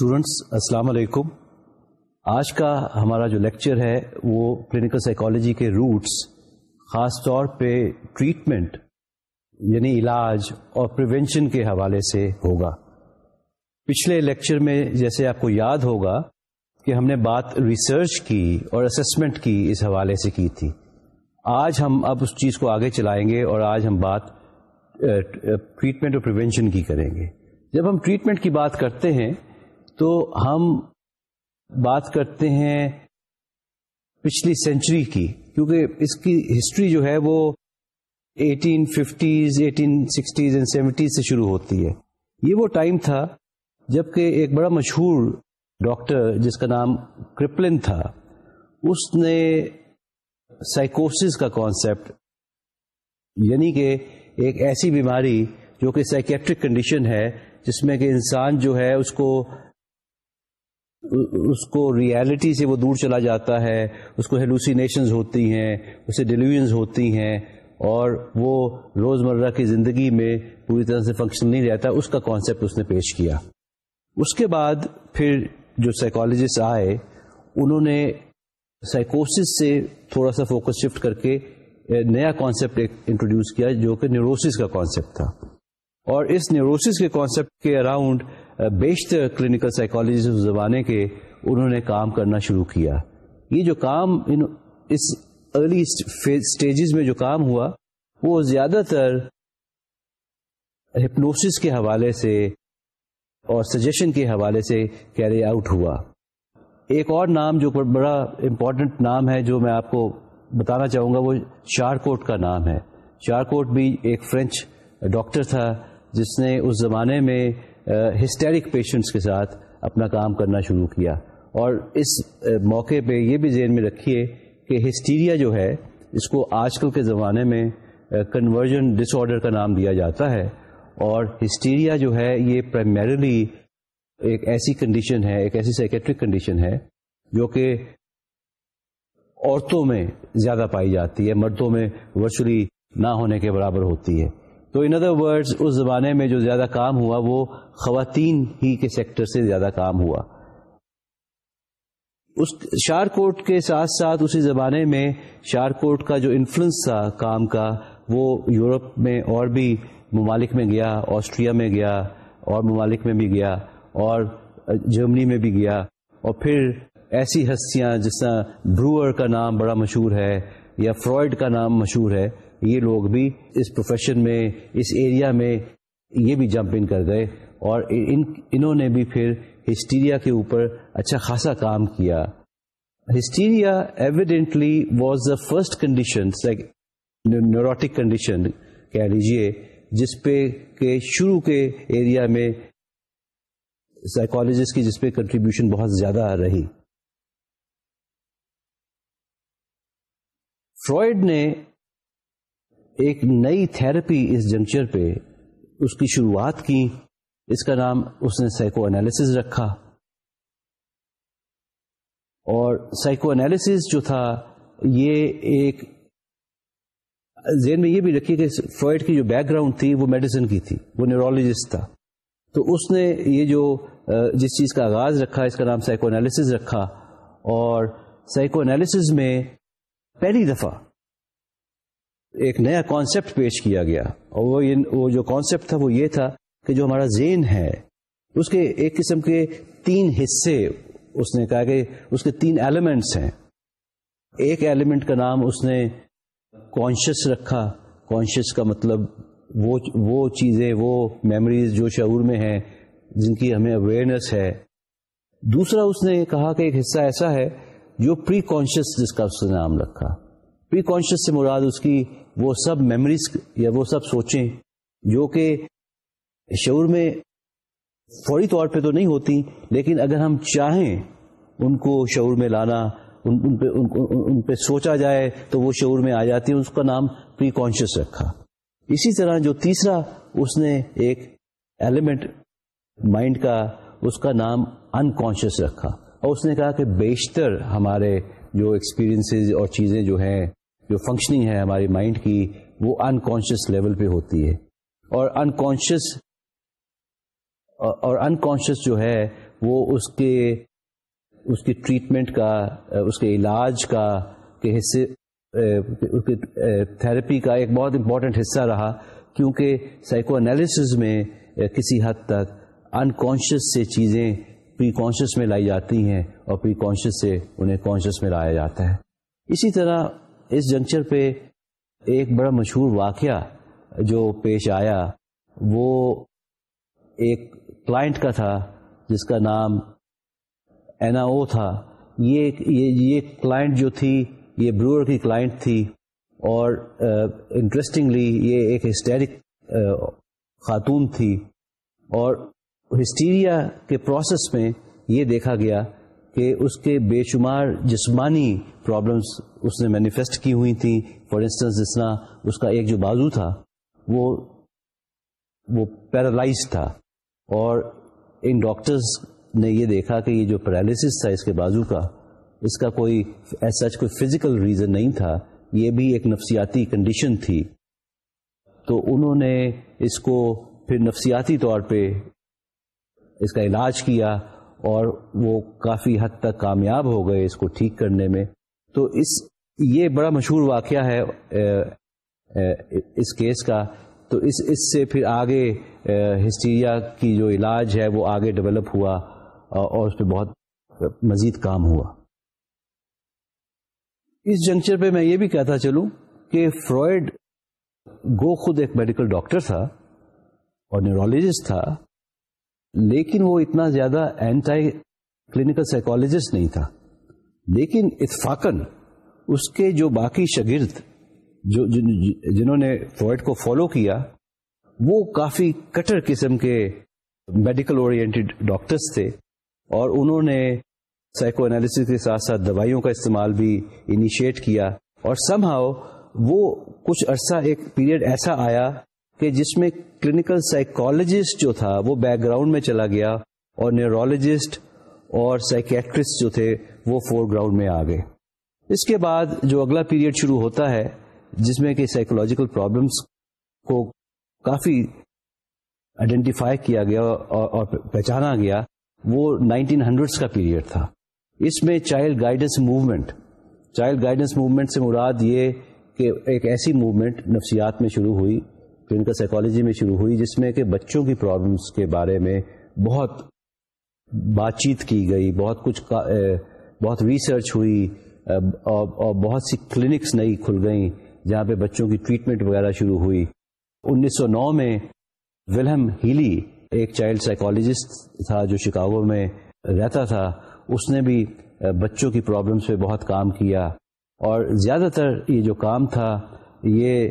Students السلام علیکم آج کا ہمارا جو لیکچر ہے وہ کلینکل سائیکالوجی کے روٹس خاص طور پہ ٹریٹمنٹ یعنی علاج اور پریونشن کے حوالے سے ہوگا. پچھلے لیکچر میں جیسے آپ کو یاد ہوگا کہ ہم نے بات ریسرچ کی اور اسسمنٹ کی اس حوالے سے کی تھی. آج ہم اب اس چیز کو آگے چلائیں گے اور آج ہم بات ٹریٹمنٹ اور پریونشن کی کریں گے. جب ہم ٹریٹمنٹ کی بات کرتے ہیں تو ہم بات کرتے ہیں پچھلی سینچری کی، کیونکہ اس کی ہسٹری جو ہے وہ eighteen fifties eighteen sixties and seventies سے شروع ہوتی ہے۔ یہ وہ ٹائم تھا جبکہ ایک بڑا مشہور ڈاکٹر جس کا نام کرپلن تھا، اس نے سائیکوسس کا کانسیپٹ یعنی کہ ایک ایسی بیماری جو کہ سائکیٹرک کنڈیشن ہے، جس میں کہ انسان جو ہے اس کو اس کو ریالٹی سے وہ دور چلا جاتا ہے، اس کو ہیلوسینیشنز ہوتی ہیں، اسے ڈیلیوژنز ہوتی ہیں، اور وہ روزمرہ کی زندگی میں پوری طرح سے فنکشن نہیں رہتا، اس کا کانسیپٹ اس نے پیش کیا۔ اس کے بعد پھر جو سائیکالوجسٹ آئے، انہوں نے سائیکوسس سے تھوڑا سا فوکس شفٹ کر کے نیا کانسیپٹ انٹروڈیوس کیا، جو کہ نیوروسس کا کانسیپٹ تھا۔ اور اس نیوروسس کے کانسیپٹ کے اراؤنڈ بیشتر کلینکل سائیکالوجسٹ زمانے کے انہوں نے کام کرنا شروع کیا۔ یہ جو کام اس ارلی اسٹیجز میں جو کام ہوا، وہ زیادہ تر ہپنوسس کے حوالے سے اور سجیشن کے حوالے سے کیری آؤٹ ہوا۔ ایک اور نام جو بڑا امپورٹنٹ نام ہے جو میں آپ کو بتانا چاہوں گا، وہ شارکوٹ کا نام ہے۔ شارکوٹ بھی ایک فرینچ ڈاکٹر تھا، جس نے اس زمانے میں ہسٹیرک پیشنٹس کے ساتھ اپنا کام کرنا شروع کیا۔ اور اس موقع پہ یہ بھی ذہن میں رکھیے کہ ہسٹیریا جو ہے، اس کو آج کل کے زمانے میں کنورژن ڈس آرڈر کا نام دیا جاتا ہے۔ اور ہسٹیریا جو ہے، یہ پرائمریلی ایک ایسی کنڈیشن ہے، ایک ایسی سائکیٹرک کنڈیشن ہے، جو کہ عورتوں میں زیادہ پائی جاتی ہے، مردوں میں ورچولی نہ ہونے کے برابر ہوتی ہے۔ تو ان ادر ورڈز اس زمانے میں جو زیادہ کام ہوا وہ خواتین ہی کے سیکٹر سے زیادہ کام ہوا۔ اس شار کوٹ کے ساتھ ساتھ اسی زمانے میں شار کوٹ کا جو انفلوئنس تھا کام کا، وہ یورپ میں اور بھی ممالک میں گیا، آسٹریا میں گیا اور ممالک میں بھی گیا اور جرمنی میں بھی گیا۔ اور پھر ایسی ہستیاں جس طرح بروئر کا نام بڑا مشہور ہے یا فرائڈ کا نام مشہور ہے یہ لوگ بھی اس پروفیشن میں، اس ایریا میں یہ بھی جمپ ان کر گئے اور ان، انہوں نے بھی پھر ہسٹیریا کے اوپر اچھا خاصا کام کیا۔ Hysteria evidently was the first condition neurotic condition کہہ لیجیے جس پہ کہ شروع کے ایریا میں سائیکالوجسٹ کی جس پہ کنٹریبیوشن بہت زیادہ رہی۔ فرائڈ نے ایک نئی تھراپی اس جنکچر پہ اس کی شروعات کی۔ اس کا نام اس نے سائیکو انالیس رکھا۔ اور سائیکو انالیس جو تھا، یہ ایک ذہن میں یہ بھی رکھی کہ فرائڈ کی جو بیک گراؤنڈ تھی، وہ میڈیسن کی تھی، وہ نیورولوجسٹ تھا۔ تو اس نے یہ جو جس چیز کا آغاز رکھا، اس کا نام سائیکو انالیس رکھا۔ اور سائیکو انالیس میں پہلی دفعہ ایک نیا کانسیپٹ پیش کیا گیا اور وہ وہ جو کانسیپٹ تھا وہ یہ تھا کہ جو ہمارا زین ہے، اس کے ایک قسم کے تین حصے اس نے کہا کہ اس کے تین ایلیمنٹس ہیں۔ ایک ایلیمنٹ کا نام اس نے کانشیس رکھا۔ کانشیس کا مطلب وہ وہ چیزیں، وہ میموریز جو شعور میں ہیں، جن کی ہمیں اویئرنیس ہے۔ دوسرا اس نے کہا کہ ایک حصہ ایسا ہے جو پری کانشیس جس کا اس نے نام رکھا۔ پری کانشیس سے مراد اس کی وہ سب میموریز یا وہ سب سوچیں جو کہ شعور میں فوری طور پہ تو نہیں ہوتی لیکن اگر ہم چاہیں ان کو شعور میں لانا ان ان پہ ان, ان پہ سوچا جائے تو وہ شعور میں آ جاتی ہے اس کا نام پری کانشیس رکھا۔ اسی طرح جو تیسرا اس نے ایک ایلیمنٹ مائنڈ کا اس کا نام انکانشیس رکھا۔ اور اس نے کہا کہ بیشتر ہمارے جو ایکسپیرئنس اور چیزیں جو ہیں جو فنکشننگ ہے ہماری مائنڈ کی، وہ انکانشیس لیول پہ ہوتی ہے۔ اور انکانشیس اور انکانشیس جو ہے، وہ اس کے، اس کی ٹریٹمنٹ کا، اس کے علاج کا، کے حصے تھراپی کا ایک بہت امپورٹنٹ حصہ رہا۔ کیونکہ سائیکو انالیسز میں کسی حد تک انکانشیس سے چیزیں پری کانشیس میں لائی جاتی ہیں اور پری کانشیس سے انہیں کانشیس میں لایا جاتا ہے۔ اسی طرح اس جنکچر پہ ایک بڑا مشہور واقعہ جو پیش آیا، وہ ایک کلائنٹ کا تھا جس کا نام اینا او تھا۔ یہ یہ کلائنٹ جو تھی، یہ برور کی کلائنٹ تھی اور انٹرسٹنگلی یہ ایک ہسٹیرک خاتون تھی۔ اور ہسٹیریا کے پروسیس میں یہ دیکھا گیا کہ اس کے بے شمار جسمانی پرابلمس اس نے مینیفیسٹ کی ہوئی تھیں۔ فار انسٹنس جس طرح اس کا ایک جو بازو تھا، وہ وہ پیرالائز تھا۔ اور ان ڈاکٹرز نے یہ دیکھا کہ یہ جو پیرالسس تھا اس کے بازو کا، اس کا کوئی سچ کوئی فزیکل ریزن نہیں تھا۔ یہ بھی ایک نفسیاتی کنڈیشن تھی۔ تو انہوں نے اس کو پھر نفسیاتی طور پہ اس کا علاج کیا اور وہ کافی حد تک کامیاب ہو گئے اس کو ٹھیک کرنے میں۔ تو اس، یہ بڑا مشہور واقعہ ہے اس کیس کا۔ تو اس اس سے پھر آگے ہسٹیریا کی جو علاج ہے، وہ آگے ڈیولپ ہوا، اور اس پہ بہت مزید کام ہوا۔ اس جنکچر پہ میں یہ بھی کہتا چلوں کہ فرائڈ گو خود ایک میڈیکل ڈاکٹر تھا اور نیورولوجسٹ تھا، لیکن وہ اتنا زیادہ اینٹائی کلینکل سائیکولوجسٹ نہیں تھا۔ لیکن اتفاقن اس کے جو باقی شاگرد، جو جنہوں نے فرائڈ کو فالو کیا، وہ کافی کٹر قسم کے میڈیکل اورینٹیڈ ڈاکٹرس تھے اور انہوں نے سائیکو انالیس کے ساتھ ساتھ دوائیوں کا استعمال بھی انیشیٹ کیا اور سم ہاؤ وہ کچھ عرصہ ایک پیریڈ ایسا آیا کہ جس میں کلینکل سائیکولوجسٹ جو تھا، وہ بیک گراؤنڈ میں چلا گیا اور نیورولوجسٹ اور سائکیٹرسٹ جو تھے وہ فور گراؤنڈ میں آ گئے اس کے بعد جو اگلا پیریڈ شروع ہوتا ہے، جس میں کہ سائیکولوجیکل پرابلمس کو کافی آئیڈینٹیفائی کیا گیا اور پہچانا گیا، وہ نائنٹین ہنڈریڈس کا پیریڈ تھا۔ اس میں child guidance movement child guidance movement سے مراد یہ کہ ایک ایسی موومنٹ نفسیات میں شروع ہوئی کلینکل سائیکالوجی میں شروع ہوئی، جس میں کہ بچوں کی پرابلمس کے بارے میں بہت بات چیت کی گئی، بہت کچھ بہت ریسرچ ہوئی اور بہت سی کلینکس نئی کھل گئیں جہاں پہ بچوں کی ٹریٹمنٹ وغیرہ شروع ہوئی۔ انیس سو نو میں ولہم ہیلی، ایک چائلڈ سائیکالوجسٹ تھا جو شکاگو میں رہتا تھا، اس نے بھی بچوں کی پرابلمس پہ بہت کام کیا۔ اور زیادہ تر یہ جو کام تھا، یہ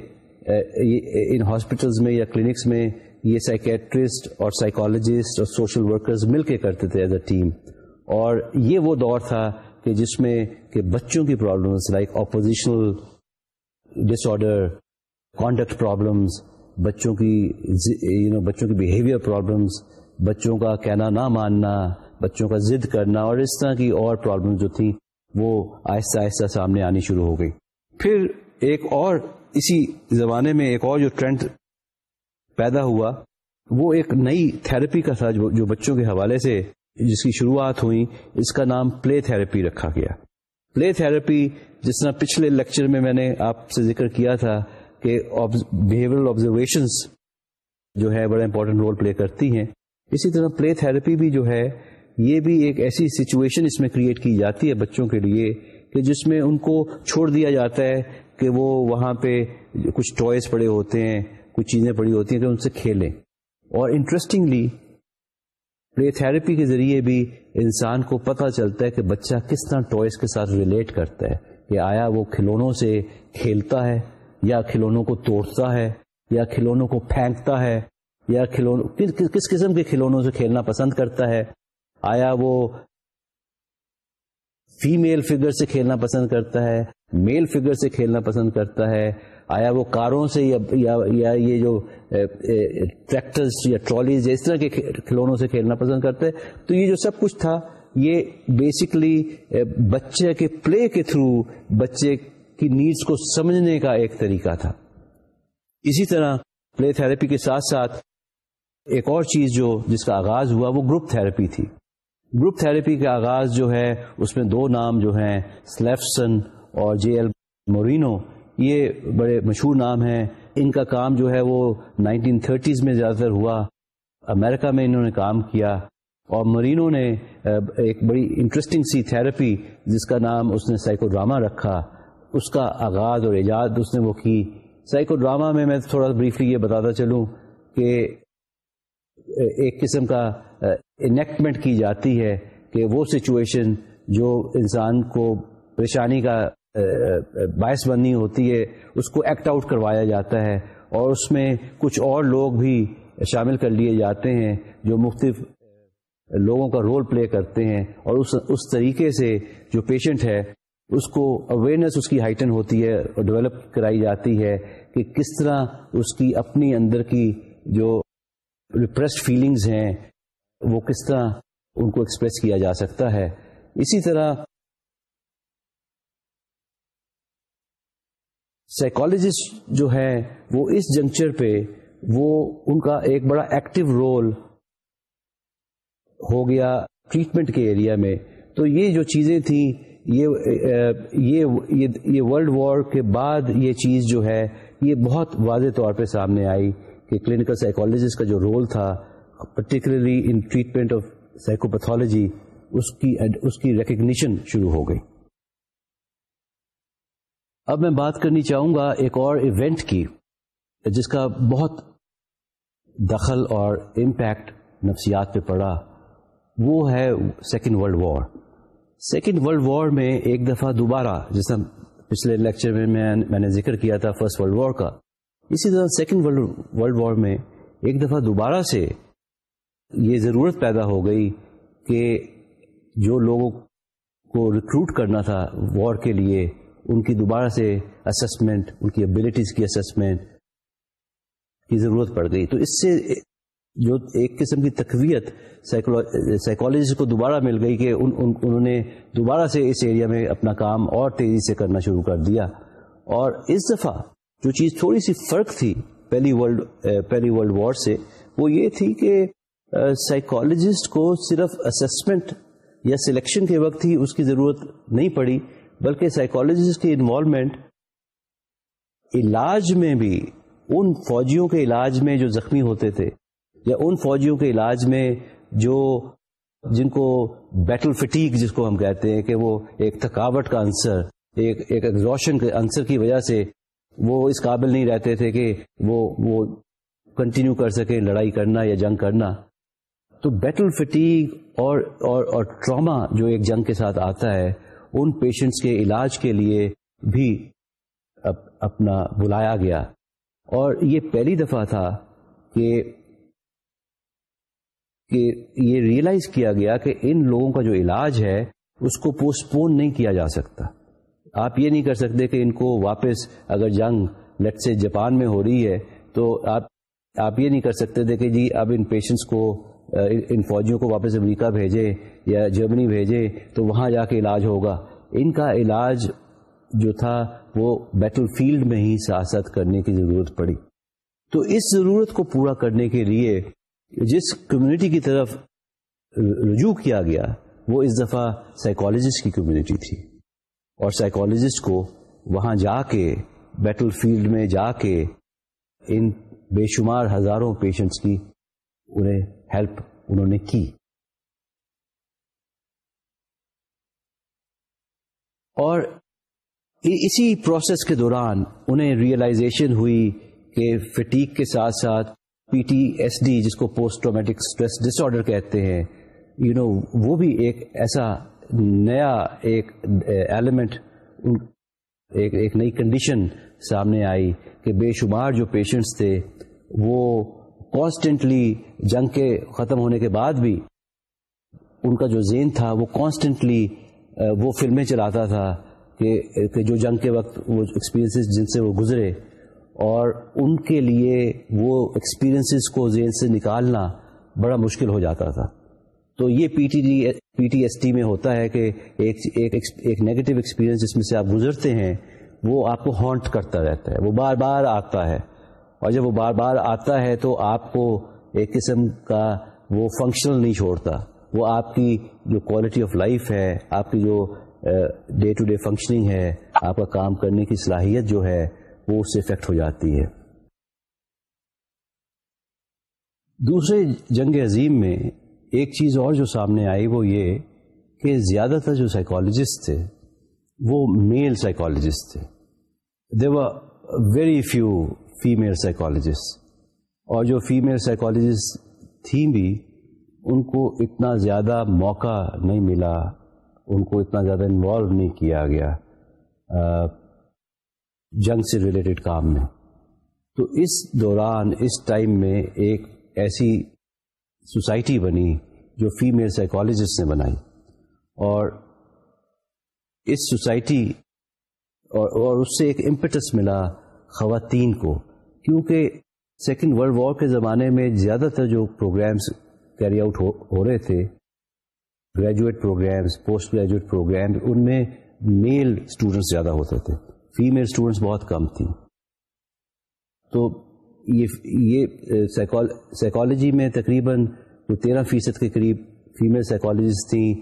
ان ہاسپٹلس میں یا کلینکس میں یہ سائکیٹرسٹ اور سائیکالوجسٹ اور سوشل ورکرز مل کے کرتے تھے ایز اے ٹیم اور یہ وہ دور تھا کہ جس میں کہ بچوں کی problems like oppositional disorder conduct problems بچوں کی یو نو بچوں کی بیہیویئر پرابلمس بچوں کا کہنا نہ ماننا، بچوں کا ضد کرنا اور اس طرح کی اور پرابلم جو تھیں وہ آہستہ آہستہ سامنے آنی شروع ہو گئی۔ پھر ایک اور اسی زمانے میں ایک اور جو ٹرینڈ پیدا ہوا، وہ ایک نئی تھراپی کا تھا جو بچوں کے حوالے سے جس کی شروعات ہوئی اس کا نام پلے تھراپی رکھا گیا۔ پلے تھراپی جس طرح پچھلے لیکچر میں میں نے آپ سے ذکر کیا تھا کہ بہیورل آبزرویشنس جو ہے، بڑا امپورٹنٹ رول پلے کرتی ہیں۔ اسی طرح پلے تھراپی بھی جو ہے، یہ بھی ایک ایسی سچویشن اس میں کریٹ کی جاتی ہے بچوں کے لیے کہ جس میں ان کو چھوڑ دیا جاتا ہے کہ وہ وہاں پہ کچھ ٹوائز پڑے ہوتے ہیں، کچھ چیزیں پڑی ہوتی ہیں کہ ان سے کھیلیں۔ اور انٹرسٹنگلی پلے تھراپی کے ذریعے بھی انسان کو پتہ چلتا ہے کہ بچہ کس طرح ٹوائز کے ساتھ ریلیٹ کرتا ہے۔ کہ آیا وہ کھلونوں سے کھیلتا ہے، یا کھلونوں کو توڑتا ہے، یا کھلونوں کو پھینکتا ہے، یا کھلونوں، کس قسم کے کھلونوں سے کھیلنا پسند کرتا ہے۔ آیا وہ فیمیل فگر سے کھیلنا پسند کرتا ہے میل فگر سے کھیلنا پسند کرتا ہے۔ آیا وہ کاروں سے یا یا, یا یہ جو ٹریکٹرز یا ٹرالیز اس طرح کے کھلونوں سے کھیلنا پسند کرتا ہے تو یہ جو سب کچھ تھا یہ بیسکلی بچے کے پلے کے تھرو بچے کی نیڈس کو سمجھنے کا ایک طریقہ تھا۔ اسی طرح پلے تھراپی کے ساتھ ساتھ ایک اور چیز جو جس کا آغاز ہوا وہ گروپ تھراپی تھی۔ گروپ تھراپی کا آغاز جو ہے اس میں دو نام جو ہیں سلیفسن اور جے ایل مورینو یہ بڑے مشہور نام ہیں۔ ان کا کام جو ہے وہ نائنٹین تھرٹیز میں زیادہ تر ہوا۔ امریکہ میں انہوں نے کام کیا اور مرینو نے ایک بڑی انٹرسٹنگ سی تھراپی جس کا نام اس نے سائیکو ڈراما رکھا۔ اس کا آغاز اور ایجاد اس نے وہ کی۔ سائیکو ڈراما میں میں تھوڑا بریفلی یہ بتاتا چلوں کہ ایک قسم کا انیکٹمنٹ کی جاتی ہے کہ وہ سچویشن جو انسان کو پریشانی کا باعث بننی ہوتی ہے، اس کو ایکٹ آؤٹ کروایا جاتا ہے اور اس میں کچھ اور لوگ بھی شامل کر لیے جاتے ہیں جو مختلف لوگوں کا رول پلے کرتے ہیں اور اس اس طریقے سے جو پیشنٹ ہے، اس کو اویئرنیس اس کی ہائٹن ہوتی ہے اور ڈیولپ کرائی جاتی ہے کہ کس طرح اس کی اپنی اندر کی جو ریپریسڈ فیلنگز ہیں، وہ کس طرح ان کو ایکسپریس کیا جا سکتا ہے۔ اسی طرح سائیکالوجسٹ جو ہے وہ اس جنکچر پہ وہ ان کا ایک بڑا ایکٹیو رول ہو گیا ٹریٹمنٹ کے ایریا میں۔ تو یہ جو چیزیں تھیں، یہ یہ ورلڈ وار کے بعد یہ چیز جو ہے، یہ بہت واضح طور پہ سامنے آئی کہ کلینکل سائیکالوجسٹ کا جو رول تھا particularly in treatment of psychopathology اس کی اس کی ریکگنیشن شروع ہو گئی۔ اب میں بات کرنی چاہوں گا ایک اور ایونٹ کی، جس کا بہت دخل اور امپیکٹ نفسیات پہ پڑا۔ وہ ہے second world war second world war میں ایک دفعہ دوبارہ جیسا پچھلے لیکچر میں میں نے ذکر کیا تھا فرسٹ ورلڈ وار کا۔ اسی طرح سیکنڈ ورلڈ وار میں ایک دفعہ دوبارہ سے یہ ضرورت پیدا ہو گئی کہ جو لوگوں کو ریکروٹ کرنا تھا وار کے لیے ان کی دوبارہ سے اسسمنٹ ان کی ابلیٹیز کی اسسمنٹ کی ضرورت پڑ گئی۔ تو اس سے جو ایک قسم کی تقویت سائیکالوجسٹ کو دوبارہ مل گئی کہ ان ان، انہوں نے دوبارہ سے اس ایریا میں اپنا کام اور تیزی سے کرنا شروع کر دیا۔ اور اس دفعہ جو چیز تھوڑی سی فرق تھی پہلی ورلڈ پہلی ورلڈ وار سے، وہ یہ تھی کہ سائیکالوجسٹ کو صرف اسسمنٹ یا سلیکشن کے وقت ہی اس کی ضرورت نہیں پڑی۔ بلکہ سائیکالوجسٹ کی انوالومنٹ علاج میں بھی، ان فوجیوں کے علاج میں جو زخمی ہوتے تھے، یا ان فوجیوں کے علاج میں جو، جن کو بیٹل فٹیک جس کو ہم کہتے ہیں کہ وہ ایک تھکاوٹ کا عنصر، ایک ایک ایگزوشن کے عنصر کی وجہ سے وہ اس قابل نہیں رہتے تھے کہ وہ وہ کنٹینیو کر سکیں، لڑائی کرنا یا جنگ کرنا۔ تو بیٹل فٹیک اور اور اور ٹراما جو ایک جنگ کے ساتھ آتا ہے ان پیشنٹس کے علاج کے لیے بھی اپنا بلایا گیا۔ اور یہ پہلی دفعہ تھا کہ کہ یہ ریئلائز کیا گیا کہ ان لوگوں کا جو علاج ہے، اس کو پوسٹ پون نہیں کیا جا سکتا۔ آپ یہ نہیں کر سکتے کہ ان کو واپس اگر جنگ لٹ سے جاپان میں ہو رہی ہے، تو آپ آپ یہ نہیں کر سکتے تھے کہ جی اب ان پیشنٹس کو ان فوجیوں کو واپس امریکہ بھیجے یا جرمنی بھیجے تو وہاں جا کے علاج ہوگا۔ ان کا علاج جو تھا وہ بیٹل فیلڈ میں ہی سیاست کرنے کی ضرورت پڑی۔ تو اس ضرورت کو پورا کرنے کے لیے جس کمیونٹی کی طرف رجوع کیا گیا، وہ اس دفعہ سائیکالوجسٹ کی کمیونٹی تھی۔ اور سائیکالوجسٹ کو وہاں جا کے، بیٹل فیلڈ میں جا کے ان بے شمار ہزاروں پیشنٹس کی انہیں ہیلپ انہوں نے کی۔ اور اسی پروسیس کے دوران انہیں ریئلائزیشن ہوئی کہ فٹیک کے ساتھ ساتھ پی ٹی ایس ڈی جس کو post traumatic stress disorder کہتے ہیں یو you نو know, وہ بھی ایک ایسا نیا ایک ایلیمنٹ ایک ایک نئی کنڈیشن سامنے آئی کہ بے شمار جو پیشنٹس تھے وہ کانسٹنٹلی جنگ کے ختم ہونے کے بعد بھی ان کا جو زین تھا وہ کانسٹنٹلی وہ فلمیں چلاتا تھا کہ جو جنگ کے وقت وہ ایکسپیرینس جن سے وہ گزرے اور ان کے لیے وہ ایکسپیرئنس کو زین سے نکالنا بڑا مشکل ہو جاتا تھا۔ تو یہ P T D P T S T میں ہوتا ہے کہ ایک ایک, ایک نیگیٹو ایکسپیرئنس جس میں سے آپ گزرتے ہیں وہ آپ کو ہانٹ کرتا رہتا ہے وہ بار بار آتا ہے۔ اور جب وہ بار بار آتا ہے تو آپ کو ایک قسم کا وہ فنکشنل نہیں چھوڑتا۔ وہ آپ کی جو کوالٹی آف لائف ہے، آپ کی جو ڈے ٹو ڈے فنکشننگ ہے، آپ کا کام کرنے کی صلاحیت جو ہے، وہ اس سے افیکٹ ہو جاتی ہے۔ دوسرے جنگ عظیم میں ایک چیز اور جو سامنے آئی وہ یہ کہ زیادہ تر جو سائیکالوجسٹ تھے، وہ میل سائیکالوجسٹ تھے۔ There were very few female psychologist اور جو فیمیل سائیکالوجسٹ تھیں بھی ان کو اتنا زیادہ موقع نہیں ملا، ان کو اتنا زیادہ انوالو نہیں کیا گیا جنگ سے ریلیٹڈ کام میں۔ تو اس دوران، اس ٹائم میں ایک ایسی سوسائٹی بنی جو فیمیل سائیکالوجسٹ نے بنائی۔ اور اس سوسائٹی اور اور اس سے ایک امپٹس ملا خواتین کو۔ کیونکہ سیکنڈ ورلڈ وار کے زمانے میں زیادہ تر جو پروگرامس کیری آؤٹ ہو رہے تھے graduate programs post graduate program ان میں میل اسٹوڈنٹس زیادہ ہوتے تھے۔ فیمل اسٹوڈنٹس بہت کم تھیں تو یہ سائیکالوجی میں تقریباً جو تیرہ فیصد کے قریب فیمل سائیکالوجسٹ تھیں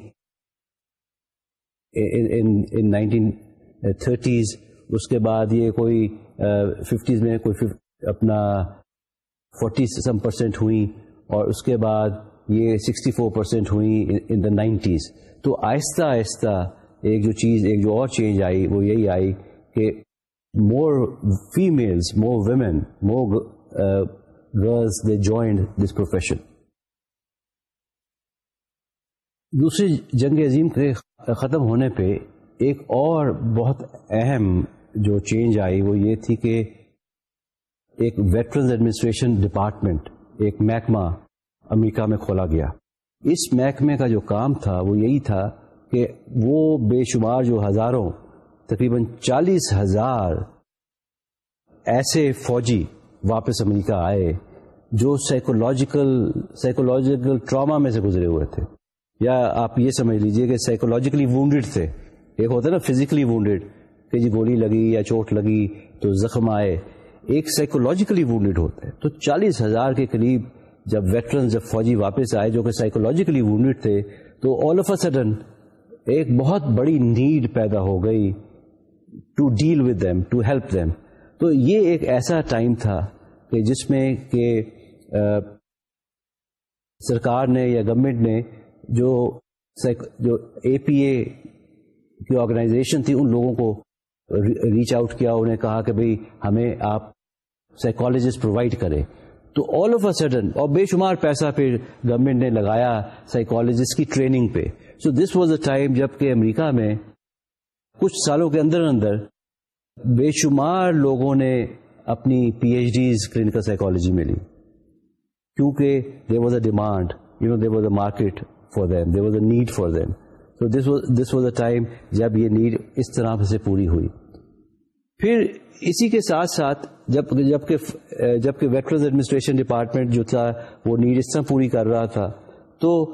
نائنٹین تھرٹیز اس کے بعد یہ کوئی ففٹیز میں کوئی اپنا فورٹی سم پرسینٹ ہوئیں۔ اور اس کے بعد یہ سکسٹی فور پرسینٹ ہوئیں ان دا نائنٹیز تو آہستہ آہستہ ایک جو چیز، ایک جو اور چینج آئی، وہ یہی آئی کہ more females more women more girls they joined this profession دوسری جنگ عظیم کے ختم ہونے پہ ایک اور بہت اہم جو چینج آئی وہ یہ تھی کہ ایک ویٹرنز ایڈمنسٹریشن ڈپارٹمنٹ ایک محکمہ امریکہ میں کھولا گیا۔ اس محکمے کا جو کام تھا وہ یہی تھا کہ وہ بے شمار جو ہزاروں، تقریباً چالیس ہزار ایسے فوجی واپس امریکہ آئے جو سائیکولوجیکل سائیکولوجیکل ٹراما میں سے گزرے ہوئے تھے۔ یا آپ یہ سمجھ لیجیے کہ سائیکولوجیکلی وونڈیڈ تھے۔ ایک ہوتا ہے نا فزیکلی وونڈیڈ کہ جی گولی لگی یا چوٹ لگی تو زخم آئے۔ ایک سائیکولوجیکلی وونڈیڈ ہوتا ہے تو چالیس ہزار کے قریب جب ویٹرن جب فوجی واپس آئے جو کہ سائیکولوجیکلی وونڈیڈ تھے، تو آل آف اے سڈن ایک بہت بڑی نیڈ پیدا ہو گئی to deal with them to help them تو یہ ایک ایسا ٹائم تھا کہ جس میں کہ سرکار نے یا گورنمنٹ نے جو جو اے پی اے کی آرگنائزیشن تھی، ان لوگوں کو ریچ آؤٹ کیا، انہیں کہا کہ بھئی ہمیں آپ سائیکالوجسٹ پرووائڈ کرے، تو آل آف اے سڈن اور بے شمار پیسہ پھر گورنمنٹ نے لگایا سائیکالوجسٹ کی ٹریننگ پہ۔ سو دس واز اے ٹائم جبکہ امریکہ میں کچھ سالوں کے اندر اندر بے شمار لوگوں نے اپنی P H Ds clinical psychology میں لی۔ کیونکہ there was a demand you know there was a market for them there was a need for them تو this this was a time جب یہ نیڈ اس طرح سے پوری ہوئی۔ پھر اسی کے ساتھ ساتھ جب جبکہ جبکہ ویٹرنز ایڈمنسٹریشن ڈپارٹمنٹ جو تھا، وہ نیڈ اس طرح پوری کر رہا تھا، تو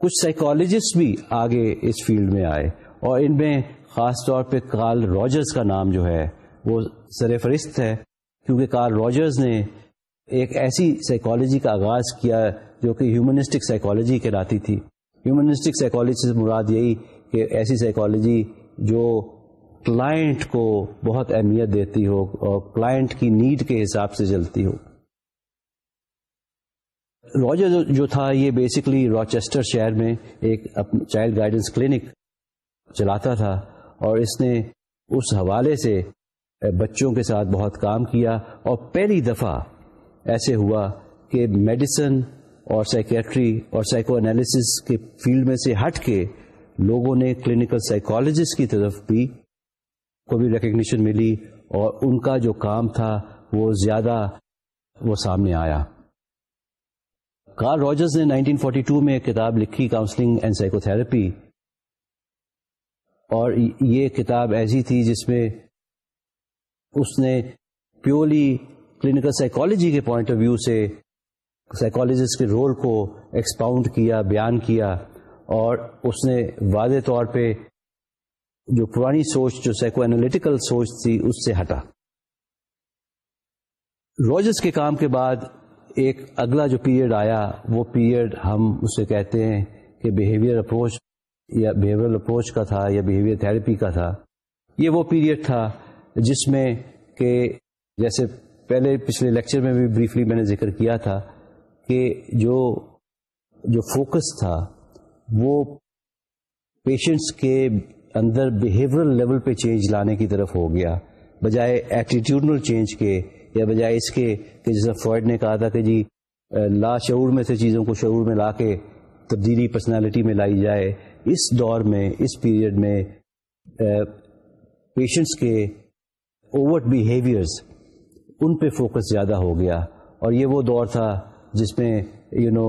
کچھ سائیکالوجسٹ بھی آگے اس فیلڈ میں آئے۔ اور ان میں خاص طور پہ کارل راجرز کا نام جو ہے، وہ سر فہرست ہے۔ کیونکہ کارل راجرز نے ایک ایسی سائیکالوجی کا آغاز کیا جو کہ ہیومنسٹک سائیکالوجی کہلاتی تھی۔ ہیومنسٹک سائیکالوجی سے مراد یہی کہ ایسی سائیکالوجی جو کلائنٹ کو بہت اہمیت دیتی ہو اور کلائنٹ کی نیڈ کے حساب سے چلتی ہو۔ راجر جو تھا یہ بیسکلی راچیسٹر شہر میں ایک چائلڈ گائیڈنس کلینک چلاتا تھا اور اس نے اس حوالے سے بچوں کے ساتھ بہت کام کیا اور پہلی دفعہ ایسے ہوا کہ میڈیسن اور سائکیٹری اور سائیکو انالیسس کے فیلڈ میں سے ہٹ کے لوگوں نے کلینکل سائیکالوجسٹ کی طرف بھی کو بھی ریکگنیشن ملی اور ان کا جو کام تھا وہ زیادہ وہ سامنے آیا۔ کار راجرز نے 1942 میں کتاب لکھی کاؤنسلنگ اینڈ سائیکو تھراپی اور یہ کتاب ایسی تھی جس میں اس نے پیورلی کلینکل سائیکالوجی کے پوائنٹ آف ویو سے سائیکالوجسٹ کے رول کو ایکسپاؤنڈ کیا، بیان کیا اور اس نے واضح طور پہ جو پرانی سوچ، جو سائیکو اینالیٹیکل سوچ تھی، اس سے ہٹا۔ روجرس کے کام کے بعد ایک اگلا جو پیریڈ آیا، وہ پیریڈ ہم اسے کہتے ہیں کہ بیہیویئر اپروچ یا بیہیویئر اپروچ کا تھا یا بیہیویئر تھراپی کا تھا۔ یہ وہ پیریڈ تھا جس میں کہ جیسے پہلے پچھلے لیکچر میں بھی بریفلی میں نے ذکر کیا تھا کہ جو جو فوکس تھا، وہ پیشنٹس کے اندر بیہیورل لیول پہ چینج لانے کی طرف ہو گیا۔ بجائے ایٹیٹیوڈنل چینج کے یا بجائے اس کے کہ جیسا فرائڈ نے کہا تھا کہ جی لا شعور میں سے چیزوں کو شعور میں لا کے تبدیلی پرسنالٹی میں لائی جائے۔ اس دور میں، اس پیریڈ میں پیشنٹس کے اوورٹ بیہیویئرز ان پہ فوکس زیادہ ہو گیا۔ اور یہ وہ دور تھا جس میں یو نو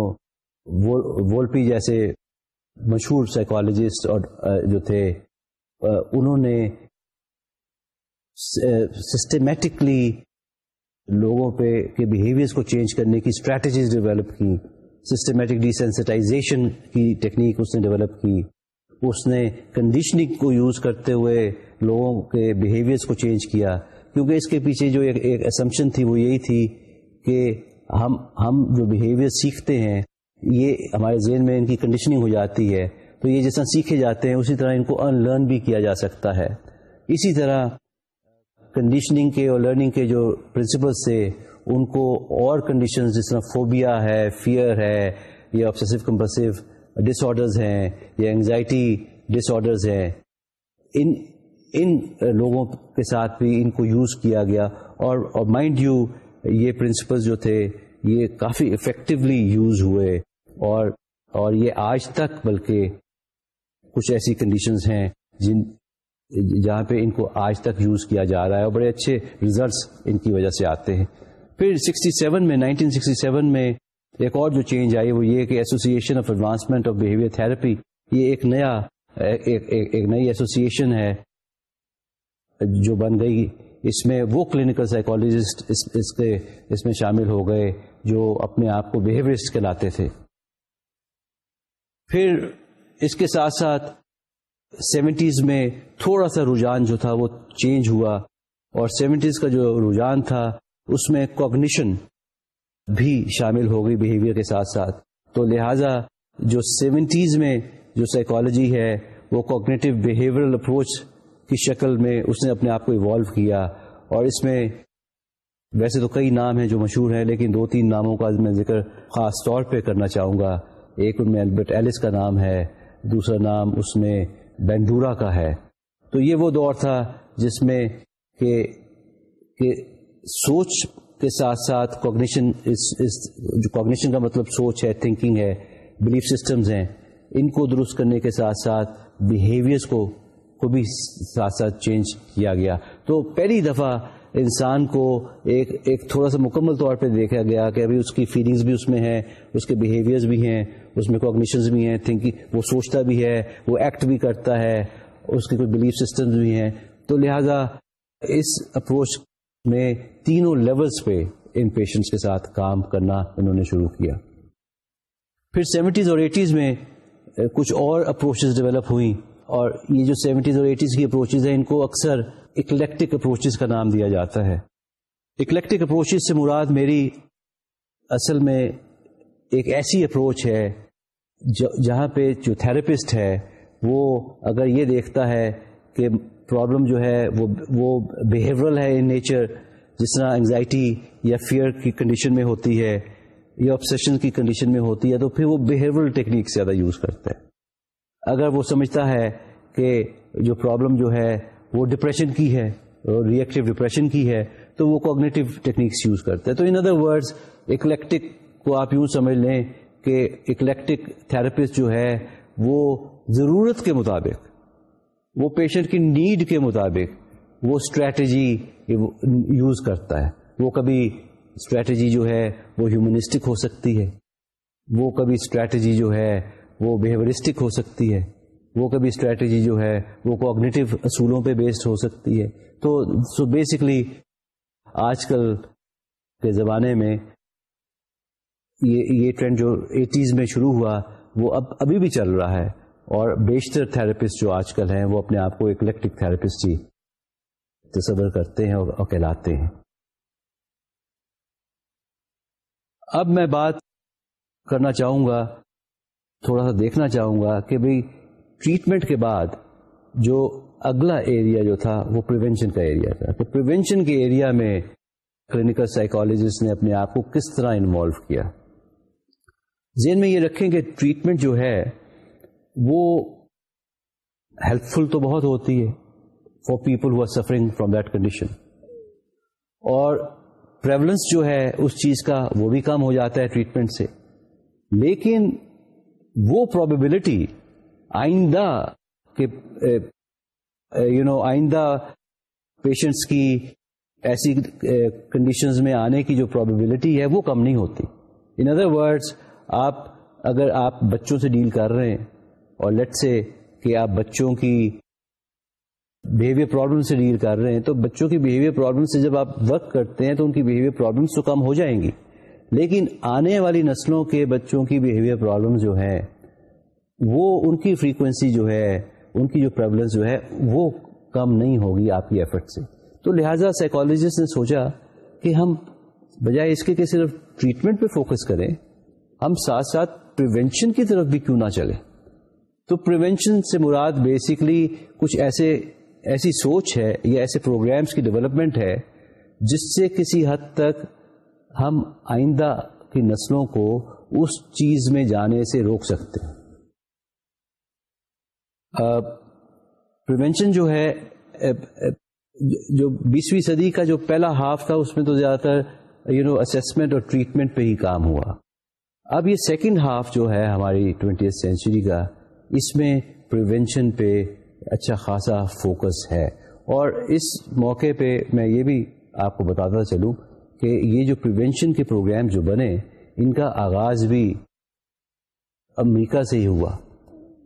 وولپی جیسے مشہور سائیکالوجسٹ اور جو تھے انہوں نے سسٹمیٹکلی لوگوں پہ کے بیہیویئرس کو چینج کرنے کی اسٹریٹجیز ڈیولپ کی سسٹمیٹک ڈیسینسٹائزیشن کی ٹیکنیک اس نے ڈیولپ کی۔ اس نے کنڈیشننگ کو یوز کرتے ہوئے لوگوں کے بیہیویئرس کو چینج کیا۔ کیونکہ اس کے پیچھے جو ایک ایک اسمپشن تھی وہ یہی تھی کہ ہم ہم جو بیہیویئر سیکھتے ہیں، یہ ہمارے ذہن میں ان کی کنڈیشننگ ہو جاتی ہے۔ تو یہ جیسا سیکھے جاتے ہیں، اسی طرح ان کو ان لرن بھی کیا جا سکتا ہے۔ اسی طرح کنڈیشننگ کے اور لرننگ کے جو پرنسپلس تھے، ان کو اور کنڈیشن جس طرح فوبیا ہے فیئر ہے، یا آبسیسو کمپلسو ڈس آڈرز ہیں، یا انگزائٹی ڈس آڈرز ہیں، ان ان لوگوں کے ساتھ بھی ان کو یوز کیا گیا۔ اور مائنڈ یو یہ پرنسپل جو تھے، یہ کافی افیکٹولی یوز ہوئے۔ اور اور یہ آج تک بلکہ کچھ ایسی کنڈیشنز ہیں جن جہاں پہ ان کو آج تک یوز کیا جا رہا ہے اور بڑے اچھے ریزلٹس ان کی وجہ سے آتے ہیں۔ پھر 67 میں 1967 میں ایک اور جو چینج آئی وہ یہ کہ association of advancement of behaviour therapy یہ ایک نیا ایک, ایک, ایک نئی ایسوسیشن ہے جو بن گئی۔ اس میں وہ کلینکل سائیکولوجسٹ اس, اس کے اس میں شامل ہو گئے جو اپنے آپ کو بہیویئرسٹ کہلاتے تھے۔ پھر اس کے ساتھ ساتھ سیونٹیز میں تھوڑا سا رجحان جو تھا وہ چینج ہوا اور سیونٹیز کا جو رجحان تھا، اس میں کوگنیشن بھی شامل ہو گئی بہیویئر کے ساتھ ساتھ۔ تو لہذا جو سیونٹیز میں جو سائیکالوجی ہے، وہ کوگنیٹو بہیویئرل اپروچ کی شکل میں اس نے اپنے آپ کو ایوالو کیا۔ اور اس میں ویسے تو کئی نام ہیں جو مشہور ہیں، لیکن دو تین ناموں کا میں ذکر خاص طور پہ کرنا چاہوں گا۔ ایک ان میں البرٹ ایلس کا نام ہے۔ دوسرا نام اس میں بینڈورا کا ہے۔ تو یہ وہ دور تھا جس میں کہ کہ سوچ کے ساتھ ساتھ کوگنیشن جو کوگنیشن کا مطلب سوچ ہے تھنکنگ ہے بلیف سسٹمز ہیں۔ ان کو درست کرنے کے ساتھ ساتھ بیہیویئرس کو کو بھی ساتھ ساتھ چینج کیا گیا۔ تو پہلی دفعہ انسان کو ایک ایک تھوڑا سا مکمل طور پہ دیکھا گیا کہ ابھی اس کی فیلنگز بھی اس میں ہیں، اس کے بیہیویئرز بھی ہیں، اس میں کوگنیشنز بھی ہیں تھنکنگ وہ سوچتا بھی ہے، وہ ایکٹ بھی کرتا ہے، اس کے کوئی بلیف سسٹمز بھی ہیں۔ تو لہذا اس اپروچ میں تینوں لیولز پہ ان پیشنٹس کے ساتھ کام کرنا انہوں نے شروع کیا۔ پھر سیونٹیز اور ایٹیز میں کچھ اور اپروچز ڈیولپ ہوئیں اور یہ جو سیونٹیز اور ایٹیز کی اپروچز ہیں، ان کو اکثر اکلیکٹک اپروچز کا نام دیا جاتا ہے۔ اکلیکٹک اپروچز سے مراد میری اصل میں ایک ایسی اپروچ ہے جہاں پہ جو تھراپسٹ ہے، وہ اگر یہ دیکھتا ہے کہ پرابلم جو ہے، وہ وہ بیہیورل ہے ان نیچر جس طرح انگزائٹی یا فیئر کی کنڈیشن میں ہوتی ہے، یا آپسیشن کی کنڈیشن میں ہوتی ہے، تو پھر وہ بیہیورل ٹیکنیک زیادہ یوز کرتا ہے۔ اگر وہ سمجھتا ہے کہ جو پرابلم جو ہے وہ ڈپریشن کی ہے ریئیکٹو ڈپریشن کی ہے، تو وہ کوگنیٹو ٹیکنیکس یوز کرتے ہیں. تو ان ادر ورڈز اکلیکٹک کو آپ یوں سمجھ لیں کہ اکلیکٹک تھراپسٹ جو ہے، وہ ضرورت کے مطابق، وہ پیشنٹ کی نیڈ کے مطابق وہ اسٹریٹجی یوز کرتا ہے. وہ کبھی اسٹریٹجی جو ہے وہ ہیومنسٹک ہو سکتی ہے، وہ کبھی اسٹریٹجی جو ہے وہ بیہیورسٹک ہو سکتی ہے. وہ کبھی اسٹریٹجی جو ہے وہ کوگنیٹو اصولوں پہ بیسڈ ہو سکتی ہے۔ تو سو بیسکلی آج کل کے زمانے میں یہ یہ ٹرینڈ جو ایٹیز میں شروع ہوا وہ اب، ابھی بھی چل رہا ہے اور بیشتر تھراپسٹ جو آج کل ہیں وہ اپنے آپ کو ایک الیکٹرک تھراپسٹ ہی تصور کرتے ہیں اور کہلاتے ہیں۔ اب میں بات کرنا چاہوں گا، تھوڑا سا دیکھنا چاہوں گا کہ بھئی ٹریٹمنٹ کے بعد جو اگلا ایریا جو تھا وہ پریونشن کا ایریا تھا۔ کہ پریونشن کے ایریا میں کلینکل سائیکالوجسٹ نے اپنے آپ کو کس طرح انوالو کیا؟ ذہن میں یہ رکھیں کہ ٹریٹمنٹ جو ہے وہ ہیلپ فل تو بہت ہوتی ہے for people who are suffering from that condition اور پریولنس جو ہے اس چیز کا وہ بھی کم ہو جاتا ہے ٹریٹمنٹ سے۔ لیکن وہ پرابیبلٹی آئندہ کہ یو نو آئندہ پیشنٹس کی ایسی کنڈیشنز میں آنے کی جو پرابیبلٹی ہے وہ کم نہیں ہوتی۔ ان ادر ورڈس آپ، اگر آپ بچوں سے ڈیل کر رہے ہیں اور لیٹ سے کہ آپ بچوں کی بہیویئر پرابلم سے ڈیل کر رہے ہیں، تو بچوں کی بہیویئر پرابلم سے جب آپ ورک کرتے ہیں تو ان کی بہیویئر پرابلمس تو کم ہو جائیں گی۔ لیکن آنے والی نسلوں کے بچوں کی بہیویئر پرابلم جو ہے وہ ان کی فریکوینسی جو ہے، ان کی جو پرابلمس جو ہے، وہ کم نہیں ہوگی آپ کی ایفرٹ سے۔ تو لہٰذا سائیکالوجسٹ نے سوچا کہ ہم بجائے اس کے کہ صرف ٹریٹمنٹ پہ فوکس کریں، ہم ساتھ ساتھ پریونشن کی طرف بھی کیوں نہ چلیں۔ تو پریونشن سے مراد بیسکلی کچھ ایسے، ایسی سوچ ہے یا ایسے پروگرامس کی ڈیولپمنٹ ہے، جس سے کسی حد تک ہم آئندہ کی نسلوں کو اس چیز میں جانے سے روک سکتے ہیں۔ پریونشن جو ہے جو بیسویں صدی کا جو پہلا ہاف تھا، اس میں تو زیادہ تر یو نو اسسمنٹ اور ٹریٹمنٹ پہ ہی کام ہوا۔ اب یہ سیکنڈ ہاف جو ہے ہماری ٹوینٹی سینچری کا، اس میں پریونشن پہ اچھا خاصا فوکس ہے۔ اور اس موقع پہ میں یہ بھی آپ کو بتاتا چلوں کہ یہ جو پریونشن کے پروگرام جو بنے، ان کا آغاز بھی امریکہ سے ہی ہوا۔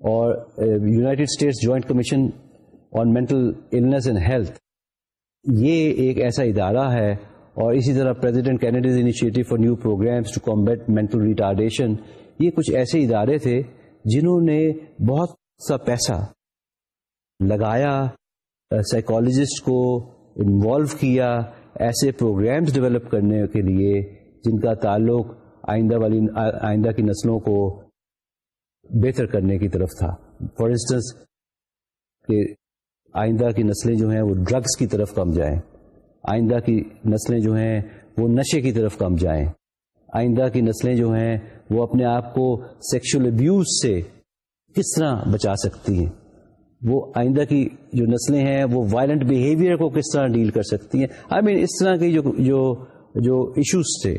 اور United States joint commission on mental illness and health یہ ایک ایسا ادارہ ہے اور اسی طرح president Kennedy's initiative for new programs to combat mental retardation یہ کچھ ایسے ادارے تھے جنہوں نے بہت سا پیسہ لگایا uh, سائیکالوجسٹ کو انوالو کیا ایسے پروگرامز ڈیولپ کرنے کے لیے جن کا تعلق آئندہ والی، آئندہ کی نسلوں کو بہتر کرنے کی طرف تھا۔ فار انسٹنس کہ آئندہ کی نسلیں جو ہیں وہ ڈرگس کی طرف کم جائیں۔ آئندہ کی نسلیں جو ہیں وہ نشے کی طرف کم جائیں۔ آئندہ کی نسلیں جو ہیں وہ اپنے آپ کو سیکشل ابیوز سے کس طرح بچا سکتی ہیں؟ وہ آئندہ کی جو نسلیں ہیں وہ وائلنٹ بیہیویئر کو کس طرح ڈیل کر سکتی ہیں؟ آئی مین اس طرح کے جو جو جو ایشوز تھے